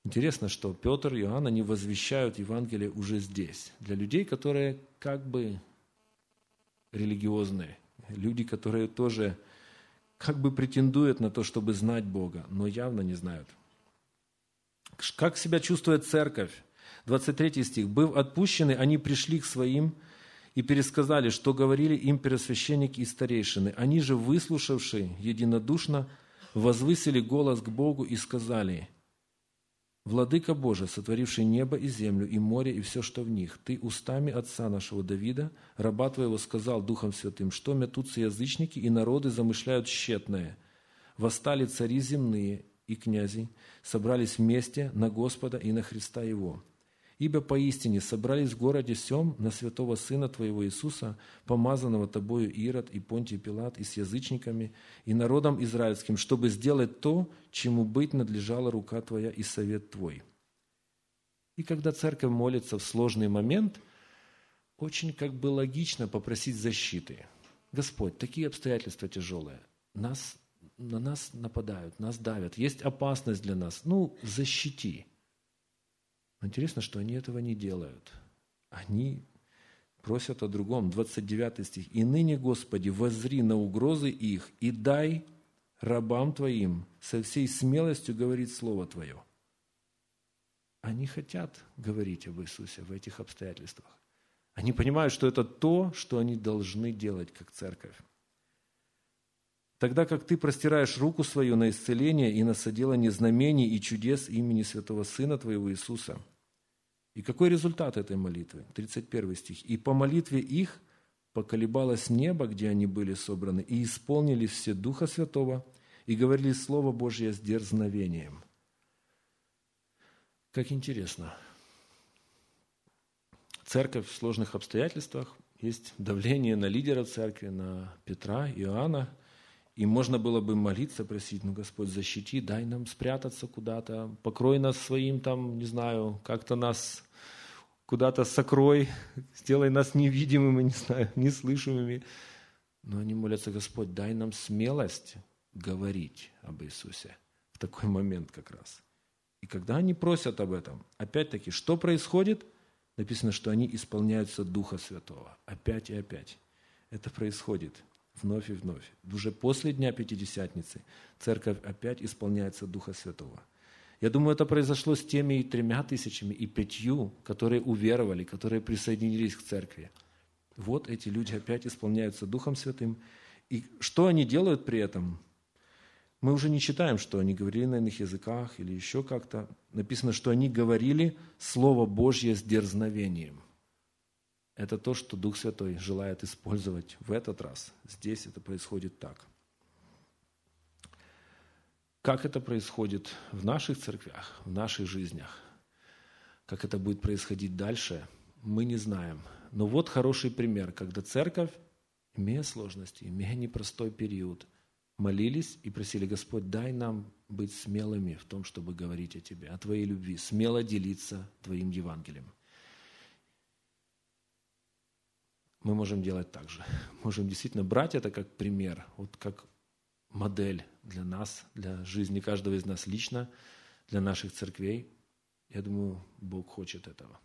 Интересно, что Петр и Иоанн, они возвещают Евангелие уже здесь, для людей, которые как бы религиозные, люди, которые тоже как бы претендуют на то, чтобы знать Бога, но явно не знают. Как себя чувствует церковь? 23 стих. «Быв отпущены, они пришли к своим, и пересказали, что говорили им первосвященники и старейшины. Они же, выслушавшие единодушно, возвысили голос к Богу и сказали, «Владыка Божий, сотворивший небо и землю, и море, и все, что в них, Ты устами отца нашего Давида, раба Твоего, сказал Духом Святым, что метутся язычники, и народы замышляют тщетное. Восстали цари земные и князи, собрались вместе на Господа и на Христа Его». Ибо поистине собрались в городе сем на святого Сына Твоего Иисуса, помазанного Тобою Ирод и Понтий Пилат, и с язычниками, и народом израильским, чтобы сделать то, чему быть надлежала рука Твоя и совет Твой». И когда церковь молится в сложный момент, очень как бы логично попросить защиты. Господь, такие обстоятельства тяжелые, нас, на нас нападают, нас давят, есть опасность для нас, ну, защити – Интересно, что они этого не делают. Они просят о другом. 29 стих. «И ныне, Господи, возри на угрозы их и дай рабам Твоим со всей смелостью говорить Слово Твое». Они хотят говорить об Иисусе в этих обстоятельствах. Они понимают, что это то, что они должны делать как церковь. Тогда как ты простираешь руку свою на исцеление и на соделание знамений и чудес имени Святого Сына Твоего Иисуса. И какой результат этой молитвы? 31 стих. «И по молитве их поколебалось небо, где они были собраны, и исполнились все Духа Святого, и говорили Слово Божье с дерзновением». Как интересно. Церковь в сложных обстоятельствах, есть давление на лидера церкви, на Петра, Иоанна – и можно было бы молиться, просить, ну, Господь, защити, дай нам спрятаться куда-то, покрой нас своим там, не знаю, как-то нас куда-то сокрой, сделай нас невидимыми, не знаю, неслышимыми. Но они молятся, Господь, дай нам смелость говорить об Иисусе в такой момент как раз. И когда они просят об этом, опять-таки, что происходит? Написано, что они исполняются Духа Святого. Опять и опять. Это происходит вновь и вновь. Уже после Дня Пятидесятницы церковь опять исполняется Духа Святого. Я думаю, это произошло с теми и тремя тысячами, и пятью, которые уверовали, которые присоединились к церкви. Вот эти люди опять исполняются Духом Святым. И что они делают при этом? Мы уже не читаем, что они говорили на иных языках или еще как-то. Написано, что они говорили Слово Божье с дерзновением. Это то, что Дух Святой желает использовать в этот раз. Здесь это происходит так. Как это происходит в наших церквях, в наших жизнях, как это будет происходить дальше, мы не знаем. Но вот хороший пример, когда церковь, имея сложности, имея непростой период, молились и просили, Господь, дай нам быть смелыми в том, чтобы говорить о Тебе, о Твоей любви, смело делиться Твоим Евангелием. Мы можем делать так же. Можем действительно брать это как пример, вот как модель для нас, для жизни каждого из нас лично, для наших церквей. Я думаю, Бог хочет этого.